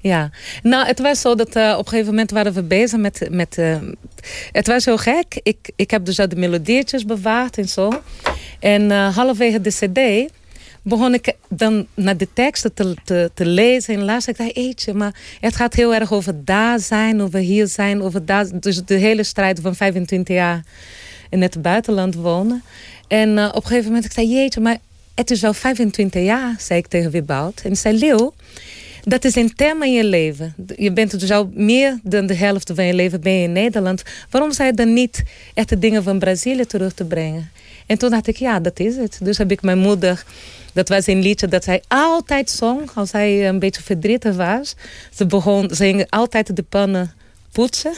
Ja, nou het was zo dat uh, op een gegeven moment waren we bezig met... met uh, het was heel gek. Ik, ik heb dus de melodieetjes bewaard en zo. En uh, halverwege de cd begon ik dan naar de teksten te, te, te lezen. En laatst ik dacht, eetje, maar het gaat heel erg over daar zijn, over hier zijn, over daar. Dus de hele strijd van 25 jaar in het buitenland wonen. En uh, op een gegeven moment ik zei, jeetje, maar het is al 25 jaar, zei ik tegen Wieboud. En zei, Leeuw, dat is een thema in je leven. Je bent dus al meer dan de helft van je leven ben je in Nederland. Waarom zou je dan niet echt de dingen van Brazilië terug te brengen? En toen dacht ik, ja, dat is het. Dus heb ik mijn moeder... Dat was een liedje dat zij altijd zong als hij een beetje verdrietig was. Ze begon, ze ging altijd de pannen poetsen.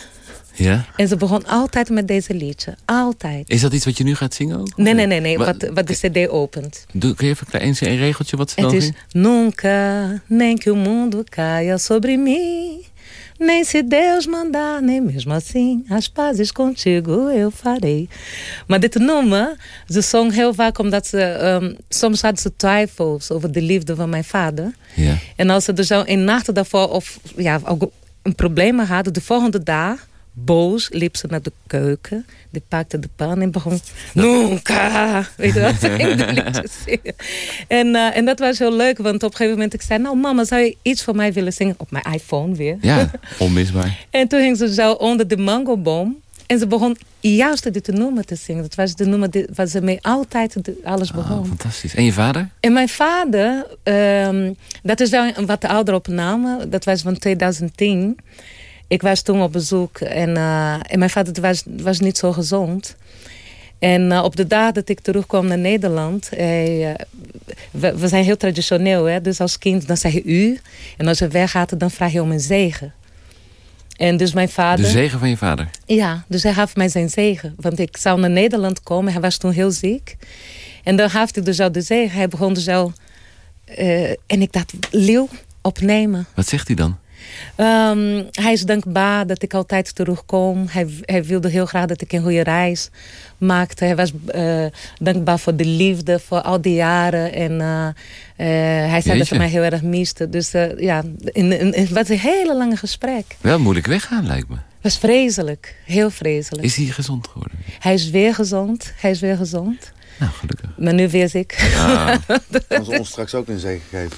Ja? En ze begon altijd met deze liedje. Altijd. Is dat iets wat je nu gaat zingen ook? Nee, nee, nee. nee. Wat, wat de cd opent. Doe, kun je even een, klein- een regeltje wat ze dan Het is nunca, nem que o mundo caia sobre mim. Nem se Deus mandar, nem mesmo assim, as pazes contigo eu farei. Maar dit nummer, ze zong heel vaak omdat ze, ehm, soms had ze twijfels over de liefde van mijn vader. Ja. En als ze er zo een nacht daarvoor of ja, ook een probleem hadden, de volgende dag, boos, liep ze naar de keuken. Die pakte de pan en begon, nunca, weet je wat. En, eh, en dat was heel leuk, want op een gegeven moment ik zei, nou mama, zou je iets voor mij willen zingen? Op mijn iPhone weer. Ja, onmisbaar. En toen ging ze zo onder de mangoboom. En ze begon juist dit nummer te zingen. Dat was de nummer die- waar ze mee altijd de- alles begon. Oh, fantastisch. En je vader? En mijn vader, ehm, dat is wel een wat oudere opname. Dat was van 2010. Ik was toen op bezoek en, eh, en mijn vader was, was niet zo gezond. En eh, op de dag dat ik terugkwam naar Nederland, hij, eh, we, we zijn heel traditioneel, hè? dus als kind dan zeg je u. En als je weggaat, dan vraag je om een zegen. En dus mijn vader... De zegen van je vader. Ja, dus hij gaf mij zijn zegen. Want ik zou naar Nederland komen. Hij was toen heel ziek. En dan gaf hij dus al de zegen. Hij begon dus al... en ik dacht, Leeuw, opnemen. Wat zegt hij dan? Ehm, hij is dankbaar dat ik altijd terugkom. Hij, hij wilde heel graag dat ik een goede reis maakte. Hij was eh, dankbaar voor de liefde, voor al die jaren. En eh, eh, hij zei dat hij mij heel erg miste. Dus ja, in, in, het was een hele lange gesprek. Wel moeilijk weggaan, lijkt me. Het was vreselijk, heel vreselijk. Is hij gezond geworden? Hij is weer gezond. Hij is weer gezond. Nou, gelukkig. Maar nu weer ziek. Ah, Kan ze ons straks ook een zegen geven.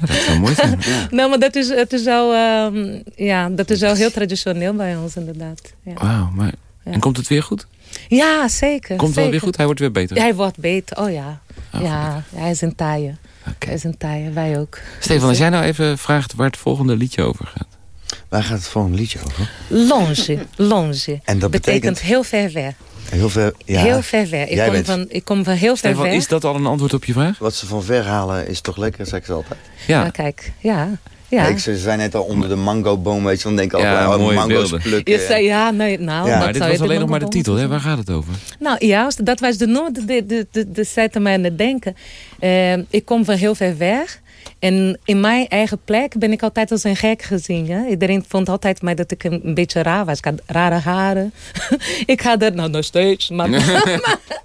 Dat zou mooi zijn. nou, maar dat is, het is wel, ehm, ja, dat is wel heel traditioneel bij ons inderdaad. Ja, Wauw, maar... Ja. En komt het weer goed? ja zeker. Komt het wel weer goed? Hij wordt weer beter? Hij wordt beter, oh ja. Oh, ja, hij is in taaien. Hij is in taaien, wij ook. Stefan, als jij nou even vraagt waar het volgende liedje over gaat. Waar gaat het volgende liedje over? Longe, longe. En dat betekent- heel ver weg. Heel ver, ja, Heel ver weg. Ik Jij kom, bent- van, ik kom van heel ver Stefan, weg. is dat al een antwoord op je vraag? Wat ze van ver halen is toch lekker, zeg ik ze altijd. Ja. Maar kijk, ja. ja. Ik, ze zijn net al onder de mangoboom, weet je, dan denk ik Ja, oh, mooie mango's beelden. plukken. Je zei, ja, nee, nou, Ja, dat maar dit was alleen nog maar de titel, hè? Waar gaat het over? Nou, juist, dat was de nummer. De, de, de, de, de zette mij aan het denken. Eh, ik kom van heel ver weg. En in mijn eigen plek ben ik altijd als een gek gezien. Hè? Iedereen vond altijd mij dat ik een, beetje raar was. Ik had rare haren. ik had er nou nog steeds. Maar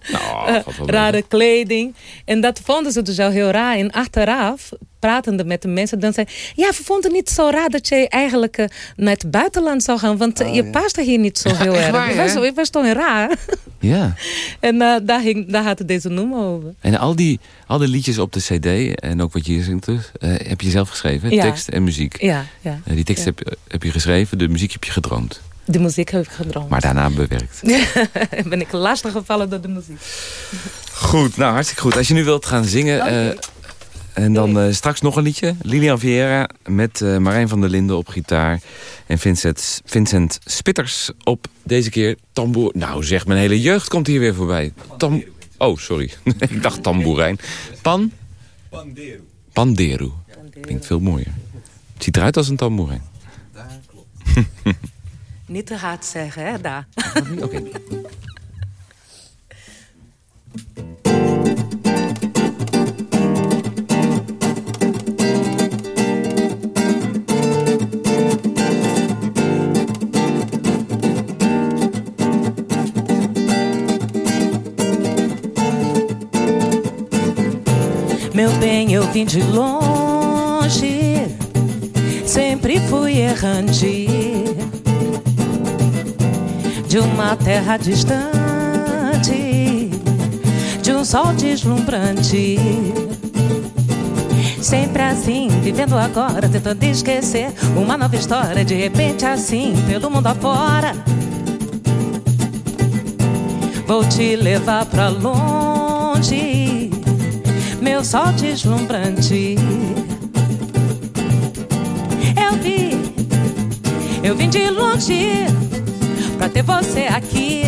Nou, eh, rare kleding. En dat vonden ze dus al heel raar. En achteraf, pratende met de mensen, dan zei ja, we vonden het niet zo raar dat je eigenlijk eh, naar het buitenland zou gaan. Want eh, Oh, je ja. past hier niet zo heel erg. waar, ik, was, ik was toch raar. Ja. En eh, daar, ging, daar had deze nummer over. En al die, al die liedjes op de cd, en ook wat je hier zingt dus, heb je zelf geschreven? Ja. Tekst en muziek. Ja, ja. Die tekst heb, heb je geschreven, de muziek heb je gedroomd. De muziek heb ik gedroomd. Maar daarna bewerkt. ben ik lastig gevallen door de muziek. Goed, nou hartstikke goed. Als je nu wilt gaan zingen... en dan eh, straks nog een liedje. Lilian Vieira met eh, Marijn van der Linden op gitaar. En Vincent, Vincent Spitters op deze keer tamboer. Nou zeg, mijn hele jeugd komt hier weer voorbij. Tam oh, sorry. Ik dacht tamboerijn. Pan? Panderu. Panderu. Klinkt veel mooier. Het ziet eruit als een tamboerijn. Niet te hard zeggen, hè, daar. Oké. Meu bem, eu vim de longe, sempre fui errante, de uma terra distante, de um sol deslumbrante. Sempre assim, vivendo agora, tentando esquecer uma nova história, de repente assim, pelo mundo afora. Vou te levar pra longe, meu sol deslumbrante. Eu vi, eu vim de longe pra ter você aqui.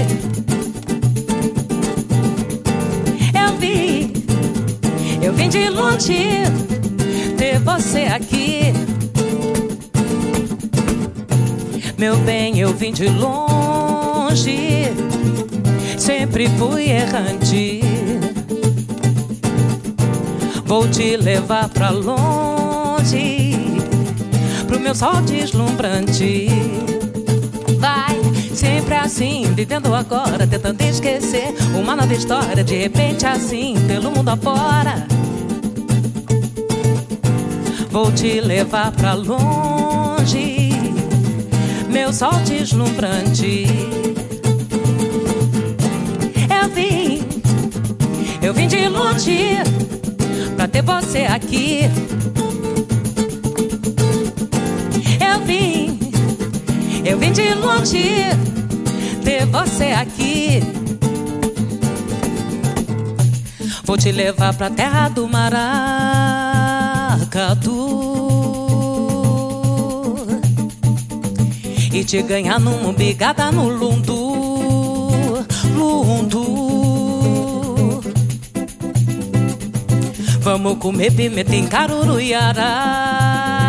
Eu vi, eu vim de longe ter você aqui. Meu bem, eu vim de longe, sempre fui errante. Vou te levar pra longe, pro meu sol deslumbrante. Vai, sempre assim, vivendo agora, tentando esquecer uma nova história. De repente, assim, pelo mundo afora. Vou te levar pra longe, meu sol deslumbrante. Eu vim, eu vim de pra ter você aqui. Eu vim, eu vim de longe ter você aqui. Vou te levar pra terra do maracatu e te ganhar numa bigada no lundu, lundu. Vamos comer pimenta em caruru e aracaju.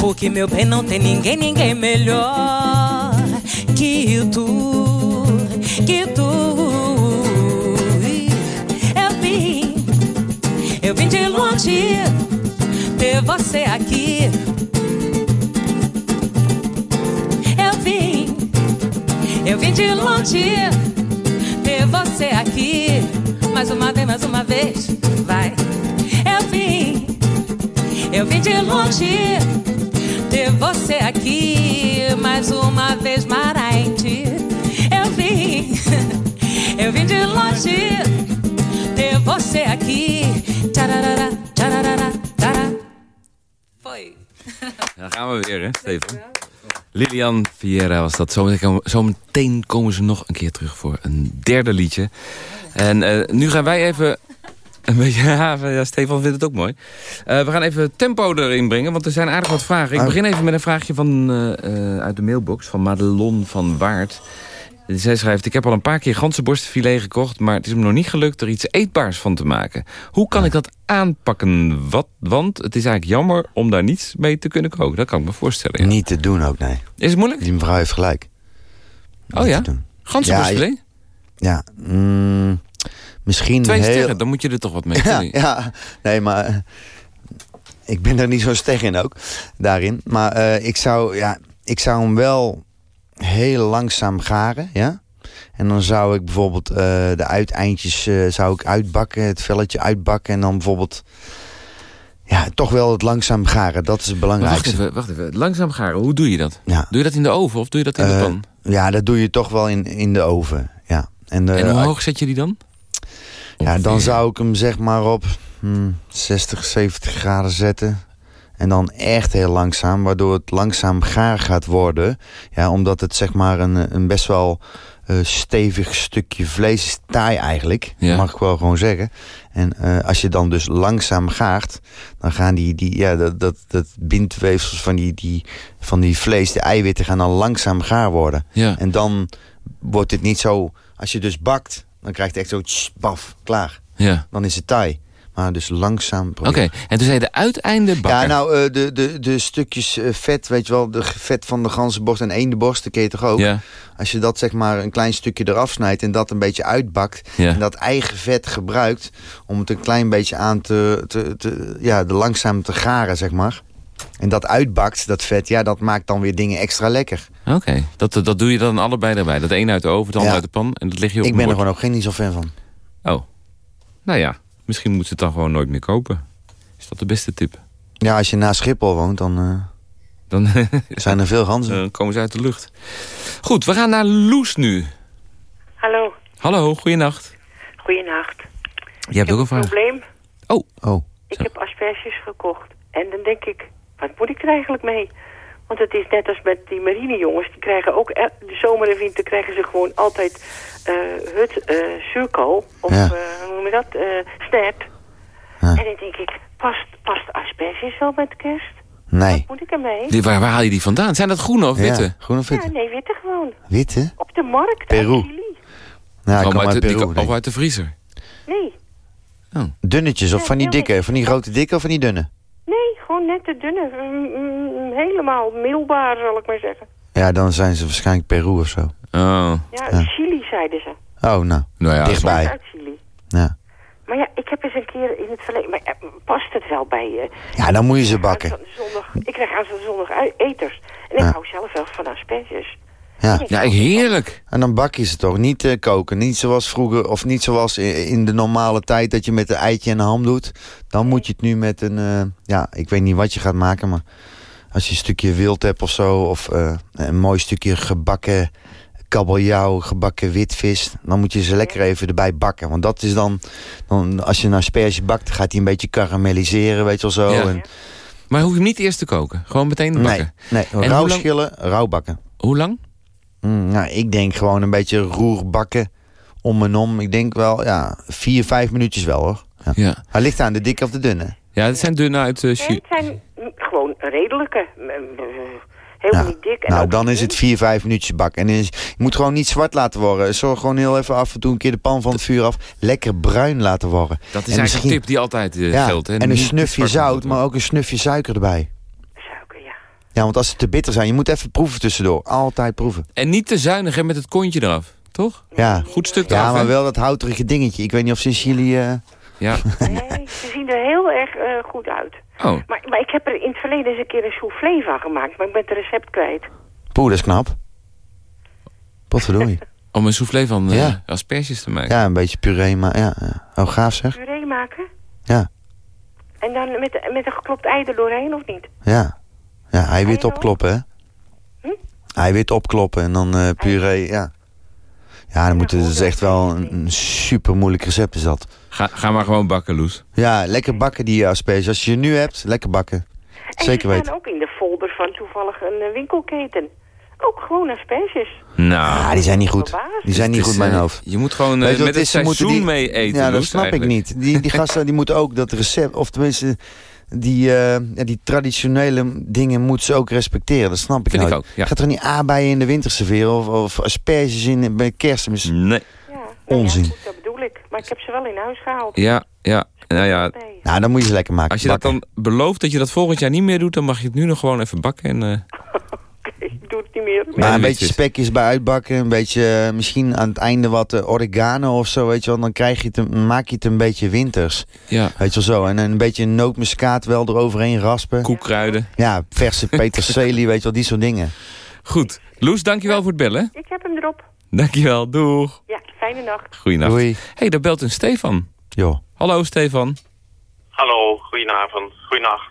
Porque meu bem não tem ninguém, ninguém melhor que tu, que tu. Eu vim, eu vim de longe ter você aqui. Eu vim, eu vim de longe você aqui. Mais uma vez, mais uma vez, vai. Eu vim, eu vim de longe ter você aqui. Mais uma vez, Maraente. Eu vim, eu vim de longe ter você aqui. Tchararara, tchararara, tchará. Foi. Dan gaan we weer? Lilian Vieira was dat. Zometeen, komen ze nog een keer terug voor een derde liedje. En eh, nu gaan wij even... Een beetje, ja, Stefan vindt het ook mooi. Eh, we gaan even tempo erin brengen, want er zijn aardig wat vragen. Ik begin even met een vraagje van, eh, uit de mailbox van Madelon van Waard. Zij schrijft, ik heb al een paar keer ganzenborstfilet gekocht... maar het is me nog niet gelukt er iets eetbaars van te maken. Hoe kan ik dat aanpakken? Wat, want het is eigenlijk jammer om daar niets mee te kunnen koken. Dat kan ik me voorstellen. ja. Niet te doen ook, nee. Is het moeilijk? Die mevrouw heeft gelijk. Oh ja? Ganzenborstfilet? Ja, mm, misschien Twee heel... sterren, dan moet je er toch wat mee doen. ja, nee, maar eh, ik ben er niet zo sterk in ook, daarin. Maar eh, ik, zou, ja, ik zou hem wel heel langzaam garen, ja. En dan zou ik bijvoorbeeld eh, de uiteindjes eh, zou ik uitbakken, het velletje uitbakken. En dan bijvoorbeeld, ja, toch wel het langzaam garen. Dat is het Maar wacht belangrijkste. even, wacht even. Langzaam garen, hoe doe je dat? Ja. Doe je dat in de oven of doe je dat in de Eh, pan? ja, dat doe je toch wel in, in de oven, ja. En, en hoe hoog zet je die dan? Ja, dan zou ik hem zeg maar op hmm, 60, 70 graden zetten. En dan echt heel langzaam, waardoor het langzaam gaar gaat worden. Ja, omdat het zeg maar een, een best wel eh, stevig stukje vlees is. Taai eigenlijk, Ja. mag ik wel gewoon zeggen. En eh, als je dan dus langzaam gaart, dan gaan die, die ja, dat, dat, dat bindweefsels van die, die, van die vlees, de eiwitten, gaan dan langzaam gaar worden. Ja. En dan wordt het niet zo, als je dus bakt, dan krijg je echt zo tss, baf, klaar. Ja. Dan is het taai. Maar dus langzaam Oké, en toen zei je de uiteinde bakken. Ja, nou, eh, de, de, de stukjes eh, vet, weet je wel, de vet van de ganzenborst en eendenborst, dat ken je toch ook? Ja, Als je dat zeg maar een klein stukje eraf snijdt en dat een beetje uitbakt... Ja. en dat eigen vet gebruikt om het een klein beetje aan te, te, te ja, de langzaam te garen, zeg maar. En dat uitbakt, dat vet, ja, dat maakt dan weer dingen extra lekker. oké. Dat, dat doe je dan allebei erbij. Dat een uit de oven, het ander Ja. uit de pan. En dat lig je op Ik ben er gewoon ook geen niet zo fan van. Oh. Nou ja, misschien moet ze het dan gewoon nooit meer kopen. Is dat de beste tip? Ja, als je naast Schiphol woont, dan eh, Dan zijn er veel ganzen. dan komen ze uit de lucht. Goed, we gaan naar Loes nu. Hallo, Hallo, goeienacht. goeienacht. Je hebt ook een heb een vraag. probleem. Oh, Oh, Ik heb asperges gekocht. En dan denk ik, wat moet ik er eigenlijk mee? Want het is net als met die marinejongens. Die krijgen ook, de zomer en winter krijgen ze gewoon altijd eh hut, eh zuurkool. Of Ja. eh, hoe noem je dat? eh snap. En dan denk ik, past, past asperges wel met kerst? Nee. Moet ik ermee? Die, waar, waar haal je die vandaan? Zijn dat groene of witte? Ja, groen of Ja, witte? nee, witte gewoon. Witte? Op de markt. Peru. Chili. Nou, kom uit uit de, die- Peru. of denk ik. uit de vriezer? Nee, Dunnetjes of Ja, van die dikke? Van die grote dikke of van die dunne? nee, gewoon net de dunne. Mm, mm, helemaal middelbaar, zal ik maar zeggen. Ja, dan zijn ze waarschijnlijk Peru of zo. Oh, Ja, Ja. Chili zeiden ze. Oh, nou. nou ja. Dichtbij. Uit Chili. Ja. Maar ja, ik heb eens een keer in het verleden... Maar eh, past het wel bij je? ja, dan moet je ze bakken. Zondag, ik krijg aan zo'n zondag eters. En ik Ja. hou zelf wel van asperges. Ja. Ja, heerlijk. En dan bak je ze toch. Niet eh, koken. Niet zoals vroeger, of niet zoals in de normale tijd dat je met een eitje en een ham doet. Dan moet je het nu met een, eh, ja, ik weet niet wat je gaat maken, maar als je een stukje wild hebt of zo, of eh, een mooi stukje gebakken kabeljauw, gebakken witvis, dan moet je ze lekker even erbij bakken. Want dat is dan, dan als je een asperge bakt, gaat hij een beetje karamelliseren, weet je wel zo. Ja. En, Maar hoef je hem niet eerst te koken? Gewoon meteen nee, bakken? nee, hoe rauw lang- schillen, rauw bakken. Hoe lang? Mm, nou, ik denk gewoon een beetje roer bakken om en om. Ik denk wel, ja, vier, vijf minuutjes wel hoor. Ja. Ja. Hij ligt aan de dikke of de dunne. Ja, het zijn dunne uit eh, Nee, het zijn gewoon redelijke. Helemaal Ja. niet dik. En Nou, dan is het dun. vier, vijf minuutjes bakken. En is, je moet gewoon niet zwart laten worden. Zorg gewoon heel even af en toe een keer de pan van het vuur af. Lekker bruin laten worden. Dat is En eigenlijk misschien- een tip die altijd eh, Ja, geldt. Hè? en een snufje zout, maar ook een snufje suiker erbij. Suiker, ja. Ja, want als ze te bitter zijn, je moet even proeven tussendoor. Altijd proeven. En niet te zuinig hè, met het kontje eraf. Toch? Ja, Goed stuk ja eraf, maar hè? wel dat houterige dingetje. Ik weet niet of ze in Chili... Ja. Nee, ze zien er heel erg eh, goed uit. Oh, Maar, maar ik heb er in het verleden eens een keer een soufflé van gemaakt. Maar ik ben het recept kwijt. Poeh, dat is knap. Potverdorie. om een soufflé van eh, Ja. asperges te maken. Ja, een beetje puree, maar ja. ja. Oh, gaaf zeg. Puree maken. Ja, En dan met, met een geklopt ei er doorheen, of niet? ja. Ja, eiwit Eiwit? opkloppen, hè? Hm? Eiwit opkloppen en dan eh, puree, ja. Ja, dan moet het, dat is echt wel een, een super moeilijk recept is dat. Ga, ga maar gewoon bakken, Loes. Ja, lekker bakken die asperges. Als je ze nu hebt, lekker bakken. En Zeker ze weten. staan ook in de folder van toevallig een eh, winkelketen. Ook gewoon asperges. Nou, Ah, die zijn niet goed. Die zijn niet is, goed in mijn eh, hoofd. Je moet gewoon eh, met het seizoen die- mee eten, Ja, dat Loes, snap ik niet. Die, die gasten die moeten ook dat recept, of tenminste, die, eh, die traditionele dingen moeten ze ook respecteren. Dat snap ik Vind ik ook, ja. Gaat er niet aardbeien in de winter serveren of, of asperges in bij kerstmis? Nee. Ja, nou Onzin. Ja, goed, dat bedoel ik. Maar ik heb ze wel in huis gehaald. Ja, ja. Nou ja, Nee. Nou, dan moet je ze lekker maken. als je dat dan belooft dat je dat volgend jaar niet meer doet... dan mag je het nu nog gewoon even bakken. En, eh, Oké, ik doe het niet meer. Maar een beetje spekjes bij uitbakken. Een beetje, eh, misschien aan het einde wat eh, oregano of zo, weet je wel. Dan krijg je het, maak je het een beetje winters. ja, Weet je wel zo. En een beetje nootmuskaat wel eroverheen raspen. koekkruiden. Ja, verse peterselie, weet je wel, die soort dingen. Goed. Loes, dankjewel voor het bellen. Ik heb hem erop. Dankjewel, doeg. Ja, fijne nacht. Goeienacht. Doei. hey, daar belt een Stefan. Joh. Hallo, Stefan. Hallo, goedenavond, goedenacht.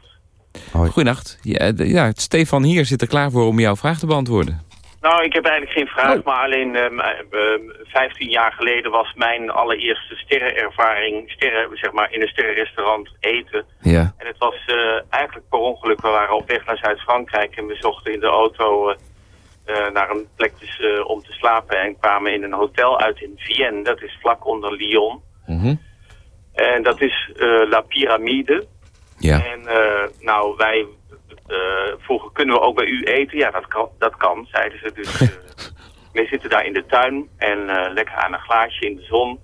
Goeienacht. Ja, de- ja, Stefan hier zit er klaar voor om jouw vraag te beantwoorden. Nou, ik heb eigenlijk geen vraag, Oh. maar alleen ehm, ehm, 15 jaar geleden was mijn allereerste sterrenervaring, sterren, zeg maar, in een sterrenrestaurant eten. Ja. En het was eh, eigenlijk per ongeluk, we waren op weg naar Zuid-Frankrijk en we zochten in de auto eh, naar een plek dus, eh, om te slapen en kwamen in een hotel uit in Vienne, dat is vlak onder Lyon. Mhm. En dat is eh, La Pyramide. Ja. En eh, nou, wij eh, vroegen, kunnen we ook bij u eten? Ja, dat kan, dat kan zeiden ze. Dus eh we zitten daar in de tuin en eh, lekker aan een glaasje in de zon.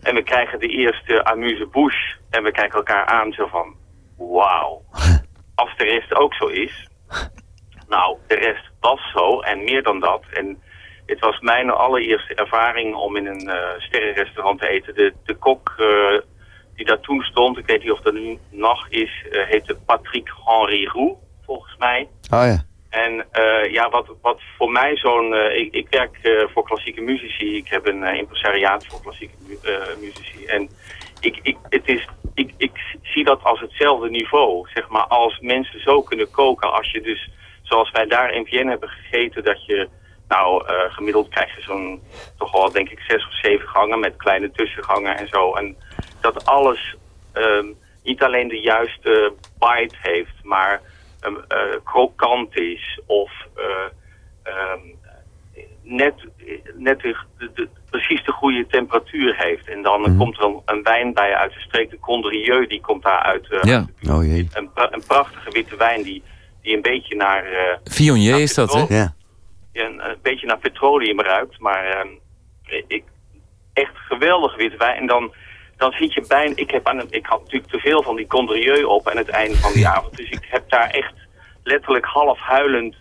En we krijgen de eerste amuse-bouche. En we kijken elkaar aan zo van, wauw. Als de rest ook zo is. Nou, de rest was zo en meer dan dat. En het was mijn allereerste ervaring om in een eh, sterrenrestaurant te eten. De, de kok eh, die daar toen stond, ik weet niet of dat nu nog is, eh, heette Patrick Henri Roux, volgens mij. Oh ja. En ja, wat, wat voor mij zo'n... ik, ik werk voor klassieke muzici. Ik heb een impresariaat voor klassieke mu muzici. En ik, ik, het is, ik, ik zie dat als hetzelfde niveau. Zeg maar, als mensen zo kunnen koken. Als je dus, zoals wij daar in Vienne hebben gegeten... dat je, nou, eh, gemiddeld krijg je zo'n... toch wel, denk ik, zes of zeven gangen... met kleine tussengangen en zo. En dat alles ehm, niet alleen de juiste bite heeft... maar um, eh, krokant is of eh, ehm, net, net de, de- precies de goede temperatuur heeft. En dan Mhm. komt er een, een wijn bij uit de streek, de Condrieu, die komt daar uit. eh, Ja. Oh jee. een, pra- een prachtige witte wijn die, die een beetje naar... eh, Viognier is dat, hè? Ja. ja, een, een beetje naar petroleum ruikt. Maar ehm, ik, echt geweldig witte wijn. En dan, dan zit je bijna... Ik, heb aan een, ik had natuurlijk te veel van die Condrieu op aan het einde van die avond. Dus ik heb daar echt letterlijk half huilend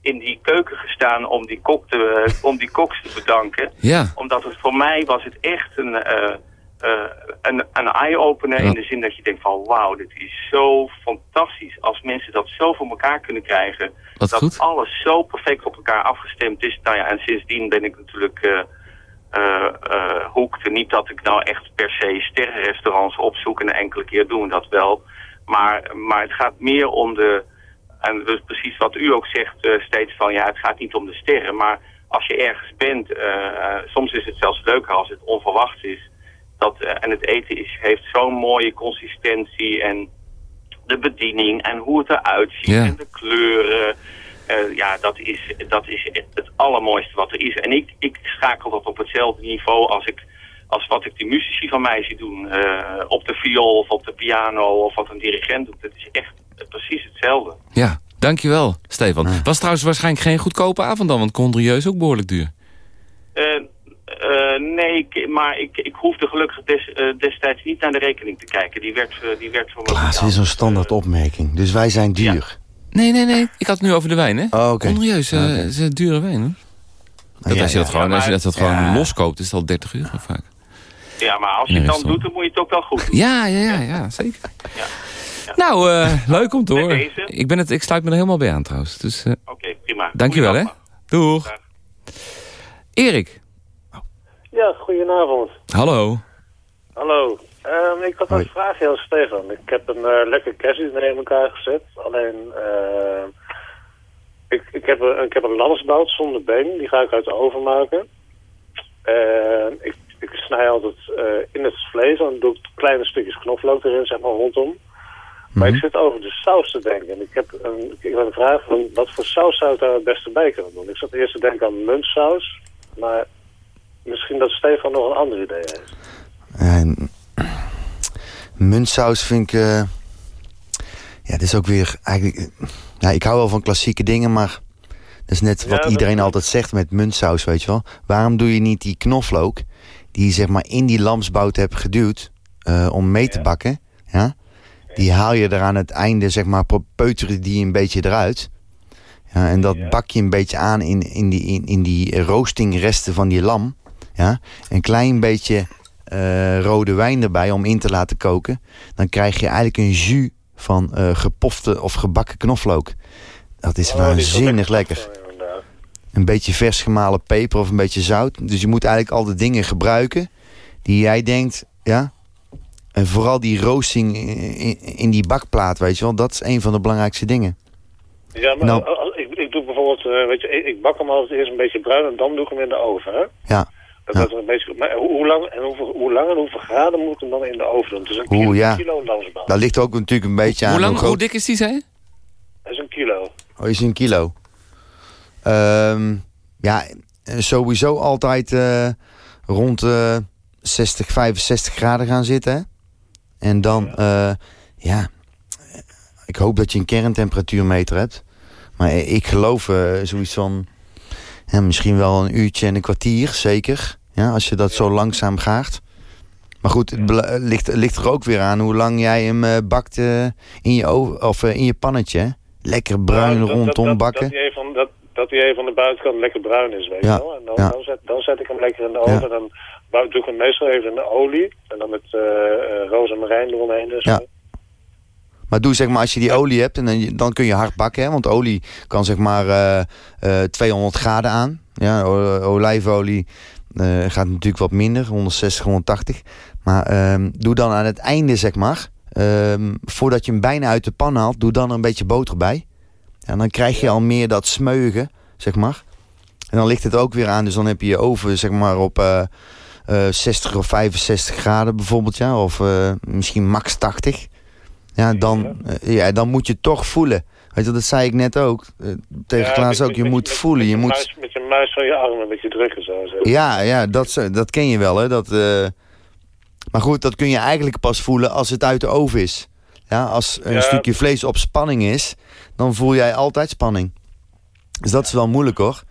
in die keuken gestaan om die, kok te, om die koks te bedanken. Ja. Omdat het voor mij was het echt een, eh, eh, een, een eye-opener in de zin dat je denkt van wauw, dit is zo fantastisch. Als mensen dat zo voor elkaar kunnen krijgen. Wat dat goed. alles zo perfect op elkaar afgestemd is. Nou ja, en sindsdien ben ik natuurlijk eh eh, eh, hoekt. Niet dat ik nou echt per se sterrenrestaurants opzoek en een enkele keer doen we dat wel. Maar, maar het gaat meer om de... En dat is precies wat u ook zegt steeds van ja, het gaat niet om de sterren. Maar als je ergens bent, soms is het zelfs leuker als het onverwachts is. Dat, eh, en het eten is, heeft zo'n mooie consistentie en de bediening en hoe het eruit ziet Ja. en de kleuren. Eh, ja, dat is, dat is het, het allermooiste wat er is. En ik, ik schakel dat op hetzelfde niveau als, ik, als wat ik de muzici van mij zie doen. eh, op de viool of op de piano of wat een dirigent doet. Het is echt precies hetzelfde. Ja, dankjewel, Stefan. Was trouwens waarschijnlijk geen goedkope avond dan, want Condrieu is ook behoorlijk duur. Eh, nee, ik- maar ik, ik hoefde gelukkig des, eh, destijds niet naar de rekening te kijken. Die werd, eh, die werd voor me Klaas, dit is een standaard opmerking. Dus wij zijn duur. Nee, nee, nee. Ik had het nu over de wijn, hè? Oh, oké. Eh, Oké. is een dure wijn, hoor. Dat Ja, als je dat ja. gewoon, als je dat, dat gewoon Ja. loskoopt, is het al 30 euro vaak. Ja, maar als je het dan doet, dan moet je het ook wel goed doen. Ja, ja, ja, ja zeker. Nou, eh, leuk om te horen. Ik, ben het, ik sluit me er helemaal bij aan trouwens. Dus eh, Oké, prima. dankjewel, hè. Doeg. Erik, Ja, goedenavond. hallo. Hallo. Ehm, ik had Hoi. een vraagje aan Stefan. Ik heb een eh, lekker kerstdiner in elkaar gezet. Alleen, ehm, ik, ik, heb een, ik heb een lamsbout zonder been. Die ga ik uit de oven maken. Ehm, ik, ik snij altijd eh, in het vlees. En dan doe ik kleine stukjes knoflook erin, zeg maar, rondom. Maar ik zit over de saus te denken. En ik heb een, ik heb een vraag van wat voor saus zou ik daar het beste bij kunnen doen. Ik zat eerst te denken aan muntsaus. Maar misschien dat Stefan nog een ander idee heeft. En muntsaus vind ik... eh, ja, dat is ook weer eigenlijk... eh, Ja, ik hou wel van klassieke dingen, maar... Dat is net wat iedereen altijd zegt met muntsaus, weet je wel. Waarom doe je niet die knoflook... die je zeg maar in die lamsbout hebt geduwd... eh, om mee te bakken, ja? Die haal je er aan het einde, zeg maar... peuteren die een beetje eruit... Ja, en dat bak je een beetje aan in, in die, in, in die roastingresten van die lam. Ja? Een klein beetje eh, rode wijn erbij om in te laten koken. Dan krijg je eigenlijk een jus van eh, gepofte of gebakken knoflook. Dat is Oh, waanzinnig lekker. Een beetje vers gemalen peper of een beetje zout. Dus je moet eigenlijk al de dingen gebruiken die jij denkt, ja. En vooral die roasting in, in, die bakplaat, weet je wel. Dat is een van de belangrijkste dingen. Ja, maar Nou. ik, ik doe bijvoorbeeld, eh, weet je, ik, ik bak hem altijd eerst een beetje bruin en dan doe ik hem in de oven, hè? Ja. Dat Ja. er een beetje, maar hoe, hoe lang en hoeveel, hoe lang en hoeveel graden moet hem dan in de oven doen? Het is een Oeh, kilo, ja. kilo. Dat ligt ook natuurlijk een beetje aan Hoe, lang, hoe groot... hoe dik is die, zei? Dat is een kilo. Oh, is een kilo. Ehm, ja, eh, sowieso altijd eh, rond eh 60, 65 graden gaan zitten. hè. En dan, eh, ja, ik hoop dat je een kerntemperatuurmeter hebt. Maar eh, ik geloof eh, zoiets van, ja, misschien wel een uurtje en een kwartier, zeker. Ja, als je dat zo langzaam gaart. Maar goed, het ligt, ligt er ook weer aan hoe lang jij hem eh, bakt eh, in, je oven, of, eh, in je pannetje. Lekker bruin Nou, dat- rondom dat, dat, bakken. Dat hij even, dat, dat hij even aan de buitenkant lekker bruin is, weet Ja, je wel. En dan, ja. dan, zet, dan zet ik hem lekker in de oven. En dan doe ik hem meestal even in de olie. En dan met uh, rozemarijn eromheen en zo. Ja. Maar doe zeg maar, als je die olie hebt, en dan, dan kun je hard bakken. Want olie kan zeg maar eh, eh, 200 graden aan. Ja, olijfolie eh, gaat natuurlijk wat minder, 160, 180. Maar ehm, doe dan aan het einde, zeg maar, ehm, voordat je hem bijna uit de pan haalt, doe dan een beetje boter bij. En dan krijg je al meer dat smeugen, zeg maar. En dan ligt het ook weer aan, dus dan heb je je oven, zeg maar, op eh, eh, 60 of 65 graden bijvoorbeeld, ja. Of eh, misschien max 80. Ja, dan, eh, ja, dan moet je toch voelen. Weet je, dat zei ik net ook. eh, tegen Ja, Klaas met- ook. Je met- moet met- voelen. met Je je moet... muis- met je muis van je arm een beetje drukken zo. zo. Ja, ja dat, dat ken je wel, hè. Dat, eh, Maar goed, dat kun je eigenlijk pas voelen als het uit de oven is. Ja, als een Ja. stukje vlees op spanning is, dan voel jij altijd spanning. Dus dat is wel moeilijk, hoor.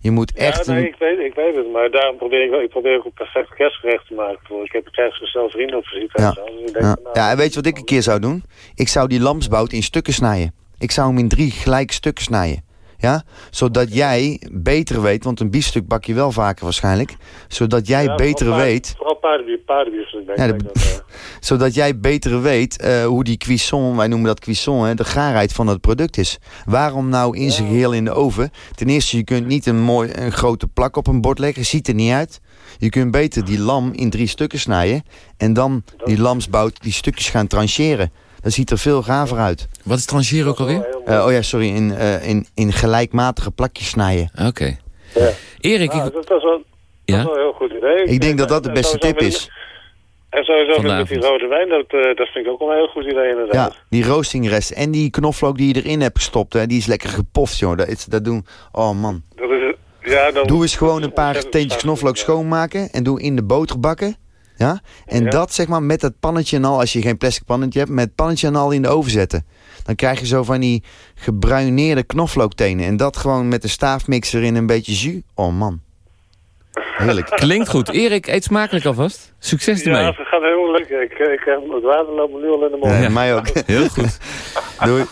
Je moet echt... ja, nee, ik weet, ik weet het. Maar daarom probeer ik wel. Ik probeer ook een perfect kerstgerecht te maken. Voor. Ik heb kerstgerecht zelf vrienden op visite. Ja. Dus Ja. nou, ja, en weet je wat ik een keer zou doen? Ik zou die lamsbout in stukken snijden. Ik zou hem in drie gelijke stukken snijden. Ja? Zodat jij beter weet, want een biefstuk bak je wel vaker waarschijnlijk. Zodat jij ja, beter vooral paard- weet, Vooral paardenbier, paardenbier. denk Ja, ik dat, eh, zodat jij beter weet eh, hoe die cuisson, wij noemen dat cuisson, hè, de gaarheid van het product is. Waarom nou in zijn geheel in de oven? Ten eerste, je kunt niet een, mooi, een grote plak op een bord leggen, ziet er niet uit. Je kunt beter die lam in drie stukken snijden en dan die lamsbout die stukjes gaan trancheren. Dat ziet er veel gaver uit. Wat is trancheren ook alweer? Eh, oh ja, sorry, in, eh, in, in gelijkmatige plakjes snijden. Oké. Ja. Erik, Nou, ik- dat, dat is wel, dat is ja? wel een heel goed idee. Ik denk dat dat de beste tip is. En sowieso met, die rode wijn, dat, eh, dat vind ik ook wel een heel goed idee Ja, inderdaad. die roastingrest en die knoflook die je erin hebt gestopt, hè, die is lekker gepoft, joh. Dat, is, dat doen, oh man. Dat is, ja, dan, Doe eens gewoon een paar teentjes knoflook ja. schoonmaken en doe in de boter bakken. Ja? En Ja. dat zeg maar met dat pannetje en al, als je geen plastic pannetje hebt, met het pannetje en al in de oven zetten. Dan krijg je zo van die gebruineerde knoflooktenen. En dat gewoon met de staafmixer in een beetje jus. Oh man. Heerlijk. klinkt goed. Erik, eet smakelijk alvast. Succes Ja, ermee. het gaat heel leuk. Ik, ik krijg het water lopen nu al in de mond. Ja, Ja. Mij ook. Heel goed. Doei.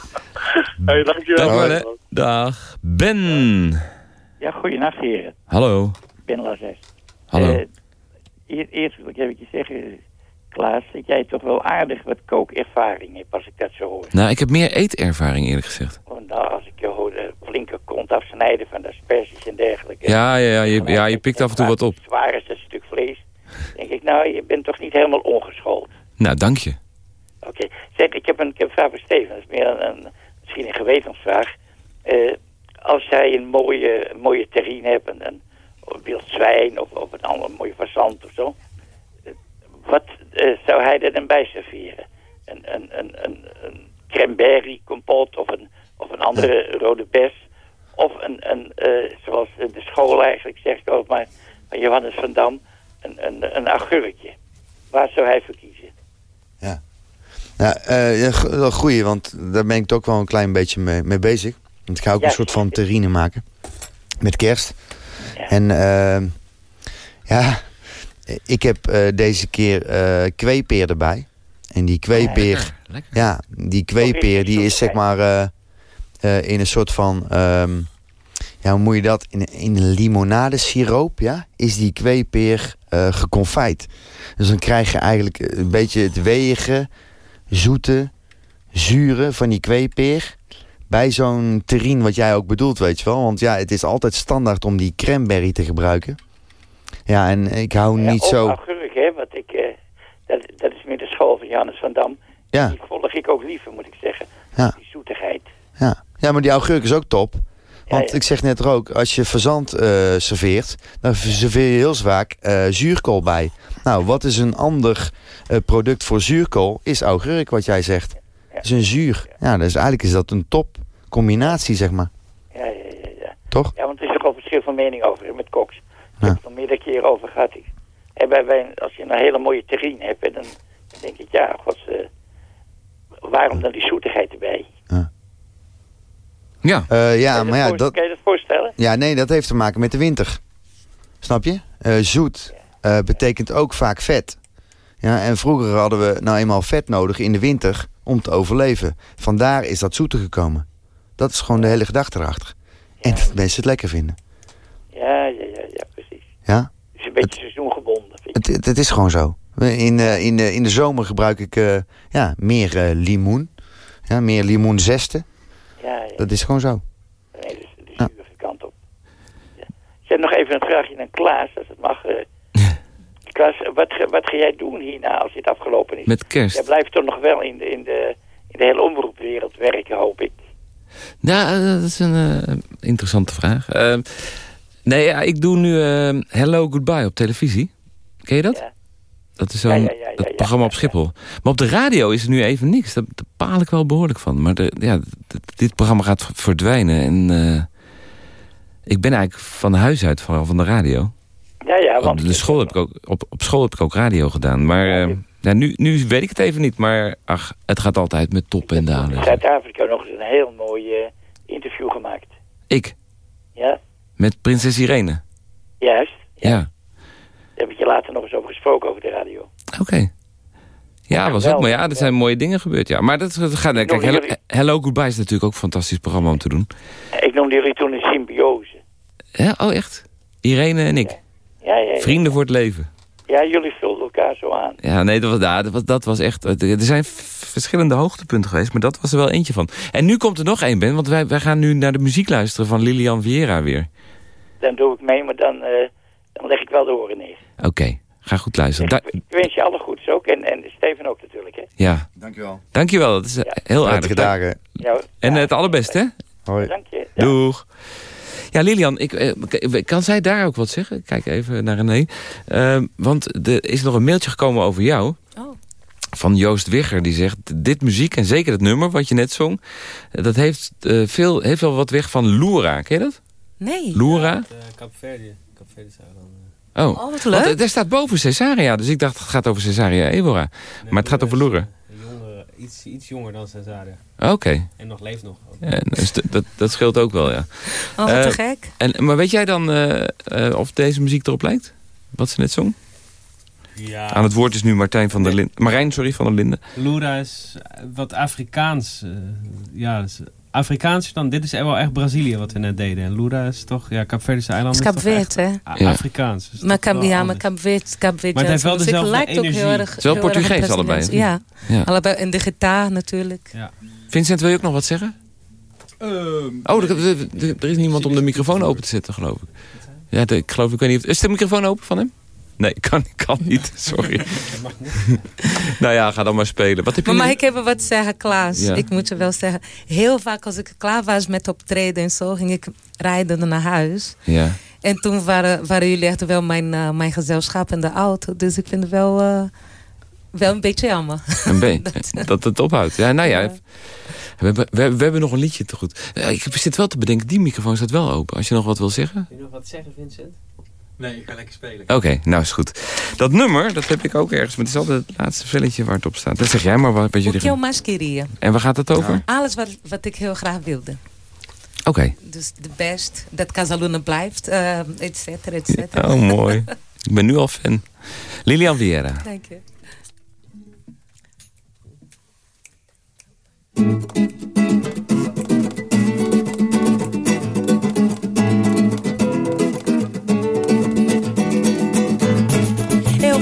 Hey, dankjewel. Dag. Dag. Ben. Ja, goeienacht heren. Hallo. Ik ben Lazes. Hallo. Eh, eerst wil ik even zeggen, Klaas, dat jij toch wel aardig wat kookervaring hebt als ik dat zo hoor. Nou, ik heb meer eetervaring eerlijk gezegd. Want nou, als ik je hoor de flinke kont afsnijden van de asperges en dergelijke. Ja, ja, ja, je, ja, je pikt af en toe wat op. Zwaar is dat stuk vlees. denk ik, nou, je bent toch niet helemaal ongeschoold. Nou, dank je. Oké. Zeg, ik heb, een, ik heb een vraag voor Steven. Dat is meer een, een- misschien een gewetensvraag. Eh, als jij een mooie, een mooie terrine hebt, een, een wild zwijn of, of een andere mooie fazant of zo. Wat eh, zou hij er dan bij serveren? Een, een, een, een, een cranberry compot of een, of een andere rode bes? Of een, een eh, zoals de school eigenlijk zegt ook maar, van Johannes van Dam, een, een, een augurkje. Waar zou hij voor kiezen? Ja, ja, wel goeie, want daar ben ik ook wel een klein beetje mee, mee bezig. Want ik ga ook Ja, een soort van terrine maken. Met kerst. Ja. En eh, ja, ik heb eh, deze keer eh kweepeer erbij. En die kweepeer, Lekker. ja, die kweepeer die is zeg maar eh, in een soort van, ehm, ja hoe moet je dat, in, in een limonadesiroop, ja, is die kweepeer geconfijt. Dus dan krijg je eigenlijk een beetje het weeige, zoete, zure van die kweepeer bij zo'n terrine wat jij ook bedoelt, weet je wel. Want ja, het is altijd standaard om die cranberry te gebruiken. Ja, en ik hou Ja, niet of zo... augurk, hè, want ik, eh, dat, dat is meer de school van Johannes van Dam. Ja. Die volg ik ook liever, moet ik zeggen. Ja. Die zoetigheid. Ja. ja, maar die augurk is ook top. Want ja. ik zeg net ook, als je fazant eh, serveert, dan serveer je heel vaak eh, zuurkool bij. Nou, wat is een ander product voor zuurkool? Is augurk, wat jij zegt. Dat is een zuur. Ja, dus eigenlijk is dat een top combinatie, zeg maar. Ja, ja, ja, ja. Toch? Ja, want er is toch wel verschil van mening over met koks. Ik Ja. heb het al meerdere keren over gehad. Ik, hè, bij, bij, als je een hele mooie terrine hebt, dan, dan denk ik, ja, god, eh, waarom dan die zoetigheid erbij? Ja. Eh, ja, Kan je maar ja, dat, Kan je dat voorstellen? ja, nee, dat heeft te maken met de winter. Snap je? Eh, zoet eh, betekent ook vaak vet. Ja, en vroeger hadden we nou eenmaal vet nodig in de winter om te overleven. Vandaar is dat zoete gekomen. Dat is gewoon de hele gedachte erachter. En dat mensen het lekker vinden. Ja, ja, ja, ja, precies. Ja? Het is een beetje seizoengebonden. Vind ik. Het, het, het is gewoon zo. In, eh, in, de, in de zomer gebruik ik eh, ja, meer eh, limoen. Ja, meer limoenzesten. Ja, ja. Dat is gewoon zo. Nee, dus de zurige kant op. Ja. Zet nog even een vraagje aan Klaas, als het mag. Klaas, wat, ga- wat ga jij doen hierna als dit afgelopen is? Met kerst. Jij blijft toch nog wel in de, in de, in de hele omroepwereld werken, hoop ik. Ja, eh, dat is een eh, interessante vraag. Eh, nee, ja, ik doe nu eh, Hello Goodbye op televisie. Ken je dat? Ja. Dat is zo'n Ja, ja, programma op Schiphol. Maar op de radio is er nu even niks. Daar, daar baal ik wel behoorlijk van. Maar de, ja, dit programma gaat verdwijnen. En ik ben eigenlijk van huis uit vooral van de radio. Ja, ja, want Op, de school heb ik ook, op, op school heb ik ook radio gedaan. Maar eh, ja, nu, nu weet ik het even niet. Maar ach, het gaat altijd met top en in dalen. Zuid-Afrika nog eens een heel mooi eh, interview gemaakt. Ik, Ja, met prinses Irene. juist. Ja, Daar heb ik je later nog eens over gesproken over de radio. oké. Ja, was ook. Maar ja, er zijn mooie dingen gebeurd. Ja. Maar dat, dat gaat. Kijk, Hello, jullie- Hello Goodbye is natuurlijk ook een fantastisch programma om te doen. Ik noemde jullie toen een symbiose. Ja, oh echt? Irene en ik. Ja, ja, ja. Vrienden voor het leven. Ja, jullie vulden elkaar zo aan. Ja, nee, dat was, ja, dat was, dat was echt... Er zijn verschillende hoogtepunten geweest, maar dat was er wel eentje van. En nu komt er nog één, Ben, want wij, wij gaan nu naar de muziek luisteren van Lilian Vieira weer. Dan doe ik mee, maar dan, eh, dan leg ik wel de oren neer. Oké, ga goed luisteren. Da- Ik wens je alle goeds ook. En, en Steven ook natuurlijk, hè. ja, Dankjewel. dankjewel. Dat is heel aardig. Dagen. Ja. En het allerbeste, hè? Hoi. dank je. Doeg. Ja, Lilian, ik, eh, kan zij daar ook wat zeggen? Kijk even naar René. Eh, want er is nog een mailtje gekomen over jou. Oh. Van Joost Wigger, die zegt... dit muziek, en zeker het nummer wat je net zong... eh, dat heeft, eh, veel, heeft wel wat weg van Loera. Ken je dat? Nee. Loera? Capverdi. Capverdi. Oh, Oh, wat Want, leuk. eh, daar staat boven Cesaria. Dus ik dacht, het gaat over Cesaria Evora. maar het gaat over Loera. Iets, iets jonger dan Cesaria. Oké. En nog leeft nog. Ja, dus dat, dat, dat scheelt ook wel, ja. Oh, wat te Eh, gek. En, maar weet jij dan eh, eh, of deze muziek erop lijkt? Wat ze net zong? Ja. Aan het woord is nu Martijn van der Linden. Marijn, sorry, van der Linden. Lura is wat Afrikaans. eh, ja, dus Afrikaans dan. Dit is wel echt Brazilië wat we net deden. En Lura is toch, ja, Capverdische eilanden. Het is is hè? Ja. Afrikaans. Dus Maar wel ja, maar. Maar het heeft wel muziek dezelfde lijkt ook heel erg. Het is wel heel erg op Portugees allebei. Ja. Ja. allebei. En de gitaar natuurlijk. Ja. Vincent, wil je ook nog wat zeggen? Oh, er, er- er- er is niemand om de microfoon open te zetten, geloof ik. Ja, de- ik geloof, ik weet niet. of- Is de microfoon open van hem? Nee, kan, kan niet, sorry. nou ja, ga dan maar spelen. Wat heb je Maar mag nu? ik even wat zeggen, Klaas? Ja. Ik moet je wel zeggen. Heel vaak als ik klaar was met optreden en zo, ging ik rijden naar huis. Ja. En toen waren, waren jullie echt wel mijn, eh, mijn gezelschap in de auto. Dus ik vind het wel, eh, wel een beetje jammer. Een B. dat het ophoudt. Ja, nou ja. We hebben, we, we hebben nog een liedje te goed. Eh, Ik zit wel te bedenken, die microfoon staat wel open. Als je nog wat wil zeggen. Wil je nog wat zeggen, Vincent? Nee, ik ga lekker spelen. Oké, nou is goed. Dat nummer, dat heb ik ook ergens. Maar het is altijd het laatste velletje waar het op staat. Dat zeg jij maar wat, wat O jullie mais queria? En waar gaat het over? Alles wat, wat ik heel graag wilde. Oké. Dus de best, dat Casaluna blijft, eh, et cetera, et cetera. Oh, mooi. Ik ben nu al fan. Lilian Vieira. Dank je.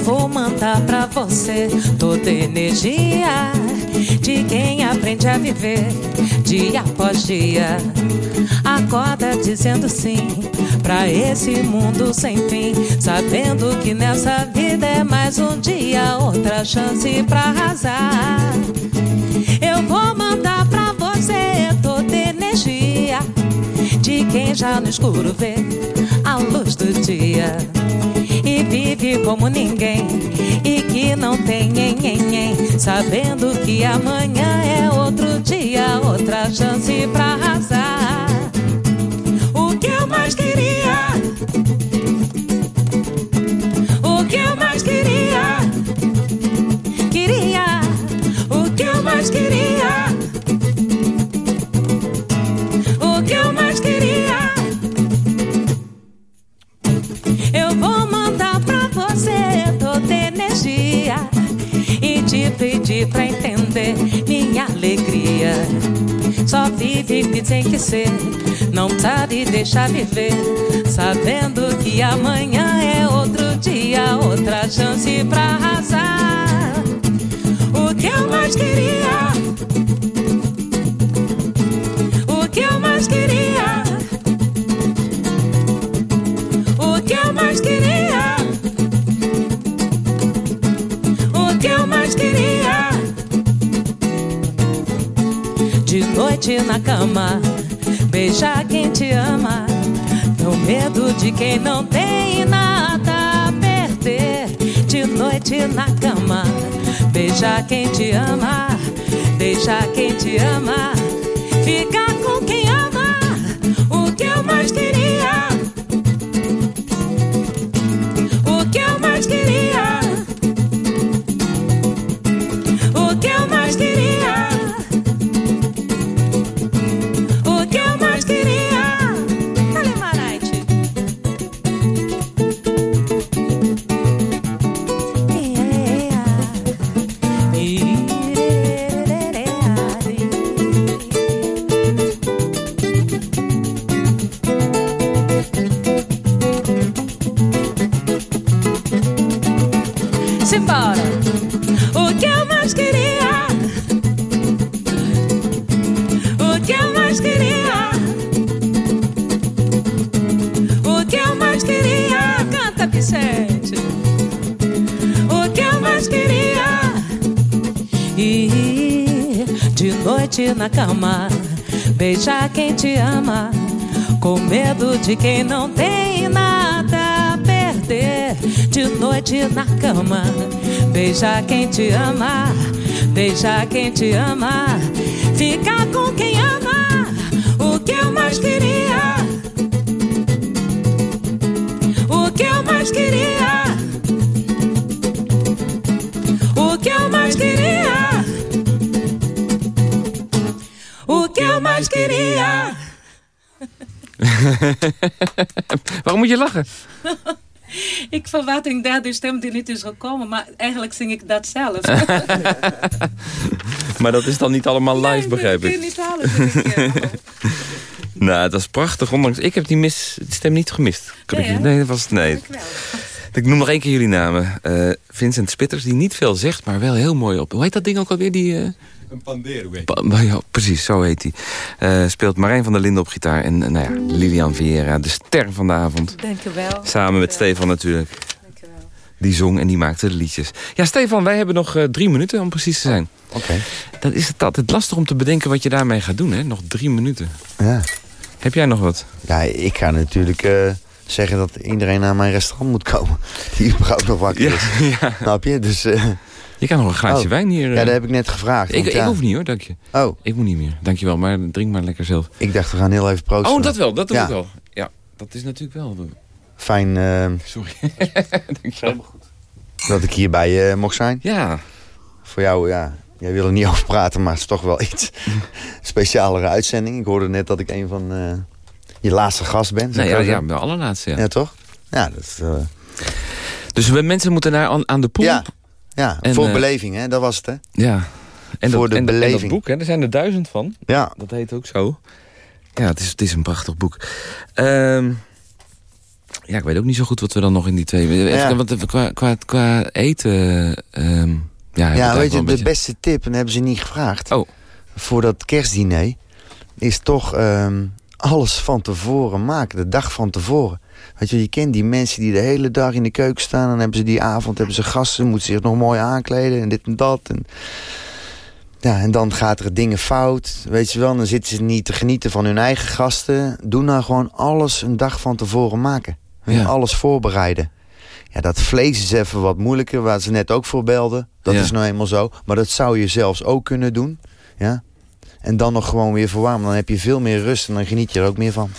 Vou mandar pra você toda energia de quem aprende a viver dia após dia. Acorda dizendo sim pra esse mundo sem fim, sabendo que nessa vida é mais um dia, outra chance pra arrasar. Eu vou mandar pra você toda energia de quem já no escuro vê a luz do dia e vive como ninguém. E que não tem nhen, nhen, nhen, sabendo que amanhã é outro dia, outra chance pra arrasar. O que eu mais queria, o que eu mais queria, queria, o que eu mais queria, energia e te pedir pra entender minha alegria. Só vive que tem que ser, não sabe deixar viver, sabendo que amanhã é outro dia, outra chance pra arrasar. O que eu mais queria, o que eu mais queria. O que eu mais queria. De noite na cama, beijar quem te ama. No medo de quem não tem nada a perder. De noite na cama. Beijar quem te ama, deixar quem te ama. Ficar com quem ama, o que eu mais queria. De quem não tem nada a perder. De noite na cama, beijar quem te ama, beijar quem te ama, ficar com quem ama. O que eu mais queria? O que eu mais queria? O que eu mais queria? O que eu mais queria? Waarom moet je lachen? Ik verwacht een derde stem die niet is gekomen, maar eigenlijk zing ik dat zelf. Maar dat is dan niet allemaal live, begrijp ik. niet halen, vind ik, ja. Nou, dat is prachtig. Ondanks, ik heb die, mis, die stem niet gemist. Kan Nee, ik- nee, dat was nee. Ik noem nog één keer jullie namen. Eh, Vincent Spitters, die niet veel zegt, maar wel heel mooi op. Hoe heet dat ding ook alweer? Die, eh, Een pandero, weet pa- maar ja, precies, zo heet hij. Eh, speelt Marijn van der Linden op gitaar. En eh, nou ja, Lilian Vieira, de ster van de avond. Dankjewel. Samen met Stefan natuurlijk. Die zong en die maakte de liedjes. Ja, Stefan, wij hebben nog eh, drie minuten om precies te zijn. Oké. Dat is het altijd lastig om te bedenken wat je daarmee gaat doen, hè? Nog drie minuten. Ja. Heb jij nog wat? Ja, ik ga natuurlijk eh, zeggen dat iedereen naar mijn restaurant moet komen. Die überhaupt nog wakker is. ja. Snap je? Dus, eh, Je kan nog een glaasje oh. wijn hier. Ja, eh. dat heb ik net gevraagd. Ik, want ik hoef niet hoor, dank je. Oh. Ik moet niet meer. Dankjewel, maar drink maar lekker zelf. Ik dacht, we gaan heel even proosten. Oh, dat wel, dat doe Ja. ik wel. Ja, dat is natuurlijk wel... Fijn eh, Sorry. Dankjewel. dat ik hierbij eh, mocht zijn. Ja. Voor jou, ja. Jij wil er niet over praten, maar het is toch wel iets specialere uitzending. Ik hoorde net dat ik een van eh, je laatste gast ben. ik ja, ja, de allerlaatste, ja. Ja, toch? Ja, dat is... eh, Dus we mensen moeten naar aan, aan de pool. Ja, ja En, voor eh, beleving, hè? Dat was het, hè? Ja. En Voor dat, de en, en beleving. dat boek, hè, er zijn er duizend van. Ja. Dat heet ook zo. Ja, het is, het is een prachtig boek. Ehm, ja, ik weet ook niet zo goed wat we dan nog in die twee... Even. Want eh, qua, qua, qua eten... ehm, ja, Ja, weet je, de beetje- beste tip, en hebben ze niet gevraagd... Oh. voor dat kerstdiner... is toch ehm, alles van tevoren maken. De dag van tevoren. Weet je, je kent die mensen die de hele dag in de keuken staan... en dan hebben ze die avond hebben ze gasten... moeten zich nog mooi aankleden en dit en dat. En, ja, en dan gaat er dingen fout. Weet je wel, dan zitten ze niet te genieten van hun eigen gasten. Doe nou gewoon alles een dag van tevoren maken. Ja. Alles voorbereiden. Ja, dat vlees is even wat moeilijker, waar ze net ook voor belden. Dat Ja. is nou eenmaal zo. Maar dat zou je zelfs ook kunnen doen. Ja? En dan nog gewoon weer verwarmen. Dan heb je veel meer rust en dan geniet je er ook meer van.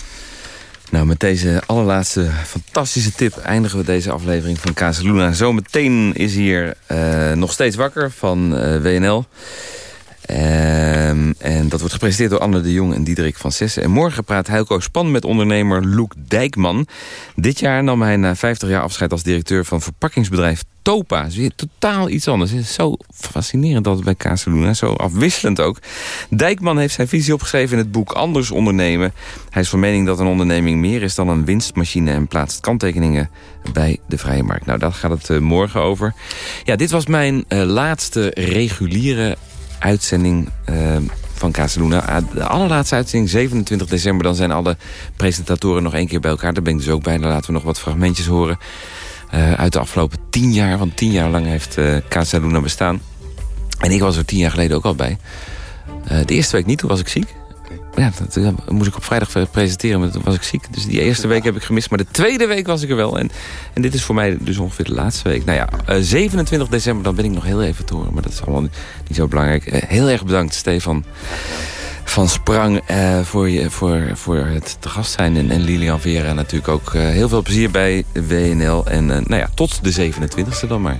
Nou, met deze allerlaatste fantastische tip eindigen we deze aflevering van Casaluna. Zometeen is hier eh, nog steeds wakker van eh, WNL. Ehm, en dat wordt gepresenteerd door Anne de Jong en Diederik van Sessen. En morgen praat Heilko Span met ondernemer Loek Dijkman. Dit jaar nam hij na 50 jaar afscheid als directeur van verpakkingsbedrijf Topa. Dat is weer totaal iets anders. Is zo fascinerend altijd bij Casaluna. Zo afwisselend ook. Dijkman heeft zijn visie opgeschreven in het boek Anders ondernemen. Hij is van mening dat een onderneming meer is dan een winstmachine... en plaatst kanttekeningen bij de vrije markt. Nou, daar gaat het eh, morgen over. Ja, dit was mijn eh, laatste reguliere uitzending eh, van Casaluna. Ah, De allerlaatste uitzending, 27 december. Dan zijn alle presentatoren nog één keer bij elkaar. Daar ben ik dus ook bij. Dan laten we nog wat fragmentjes horen. eh, uit de afgelopen tien jaar. Want tien jaar lang heeft eh Casaluna bestaan. En ik was er tien jaar geleden ook al bij. Eh, de eerste week niet, toen was ik ziek. Ja, dat ja, moest ik op vrijdag presenteren, maar toen was ik ziek. Dus die eerste week heb ik gemist, maar de tweede week was ik er wel. En, en dit is voor mij dus ongeveer de laatste week. Nou ja, eh, 27 december, dan ben ik nog heel even te horen. Maar dat is allemaal niet, niet zo belangrijk. Eh, heel erg bedankt, Stefan van Sprang, eh, voor, je, voor, voor het te gast zijn. En, en Lilian Vera natuurlijk ook heel veel plezier bij WNL. En nou ja, tot de 27e dan maar.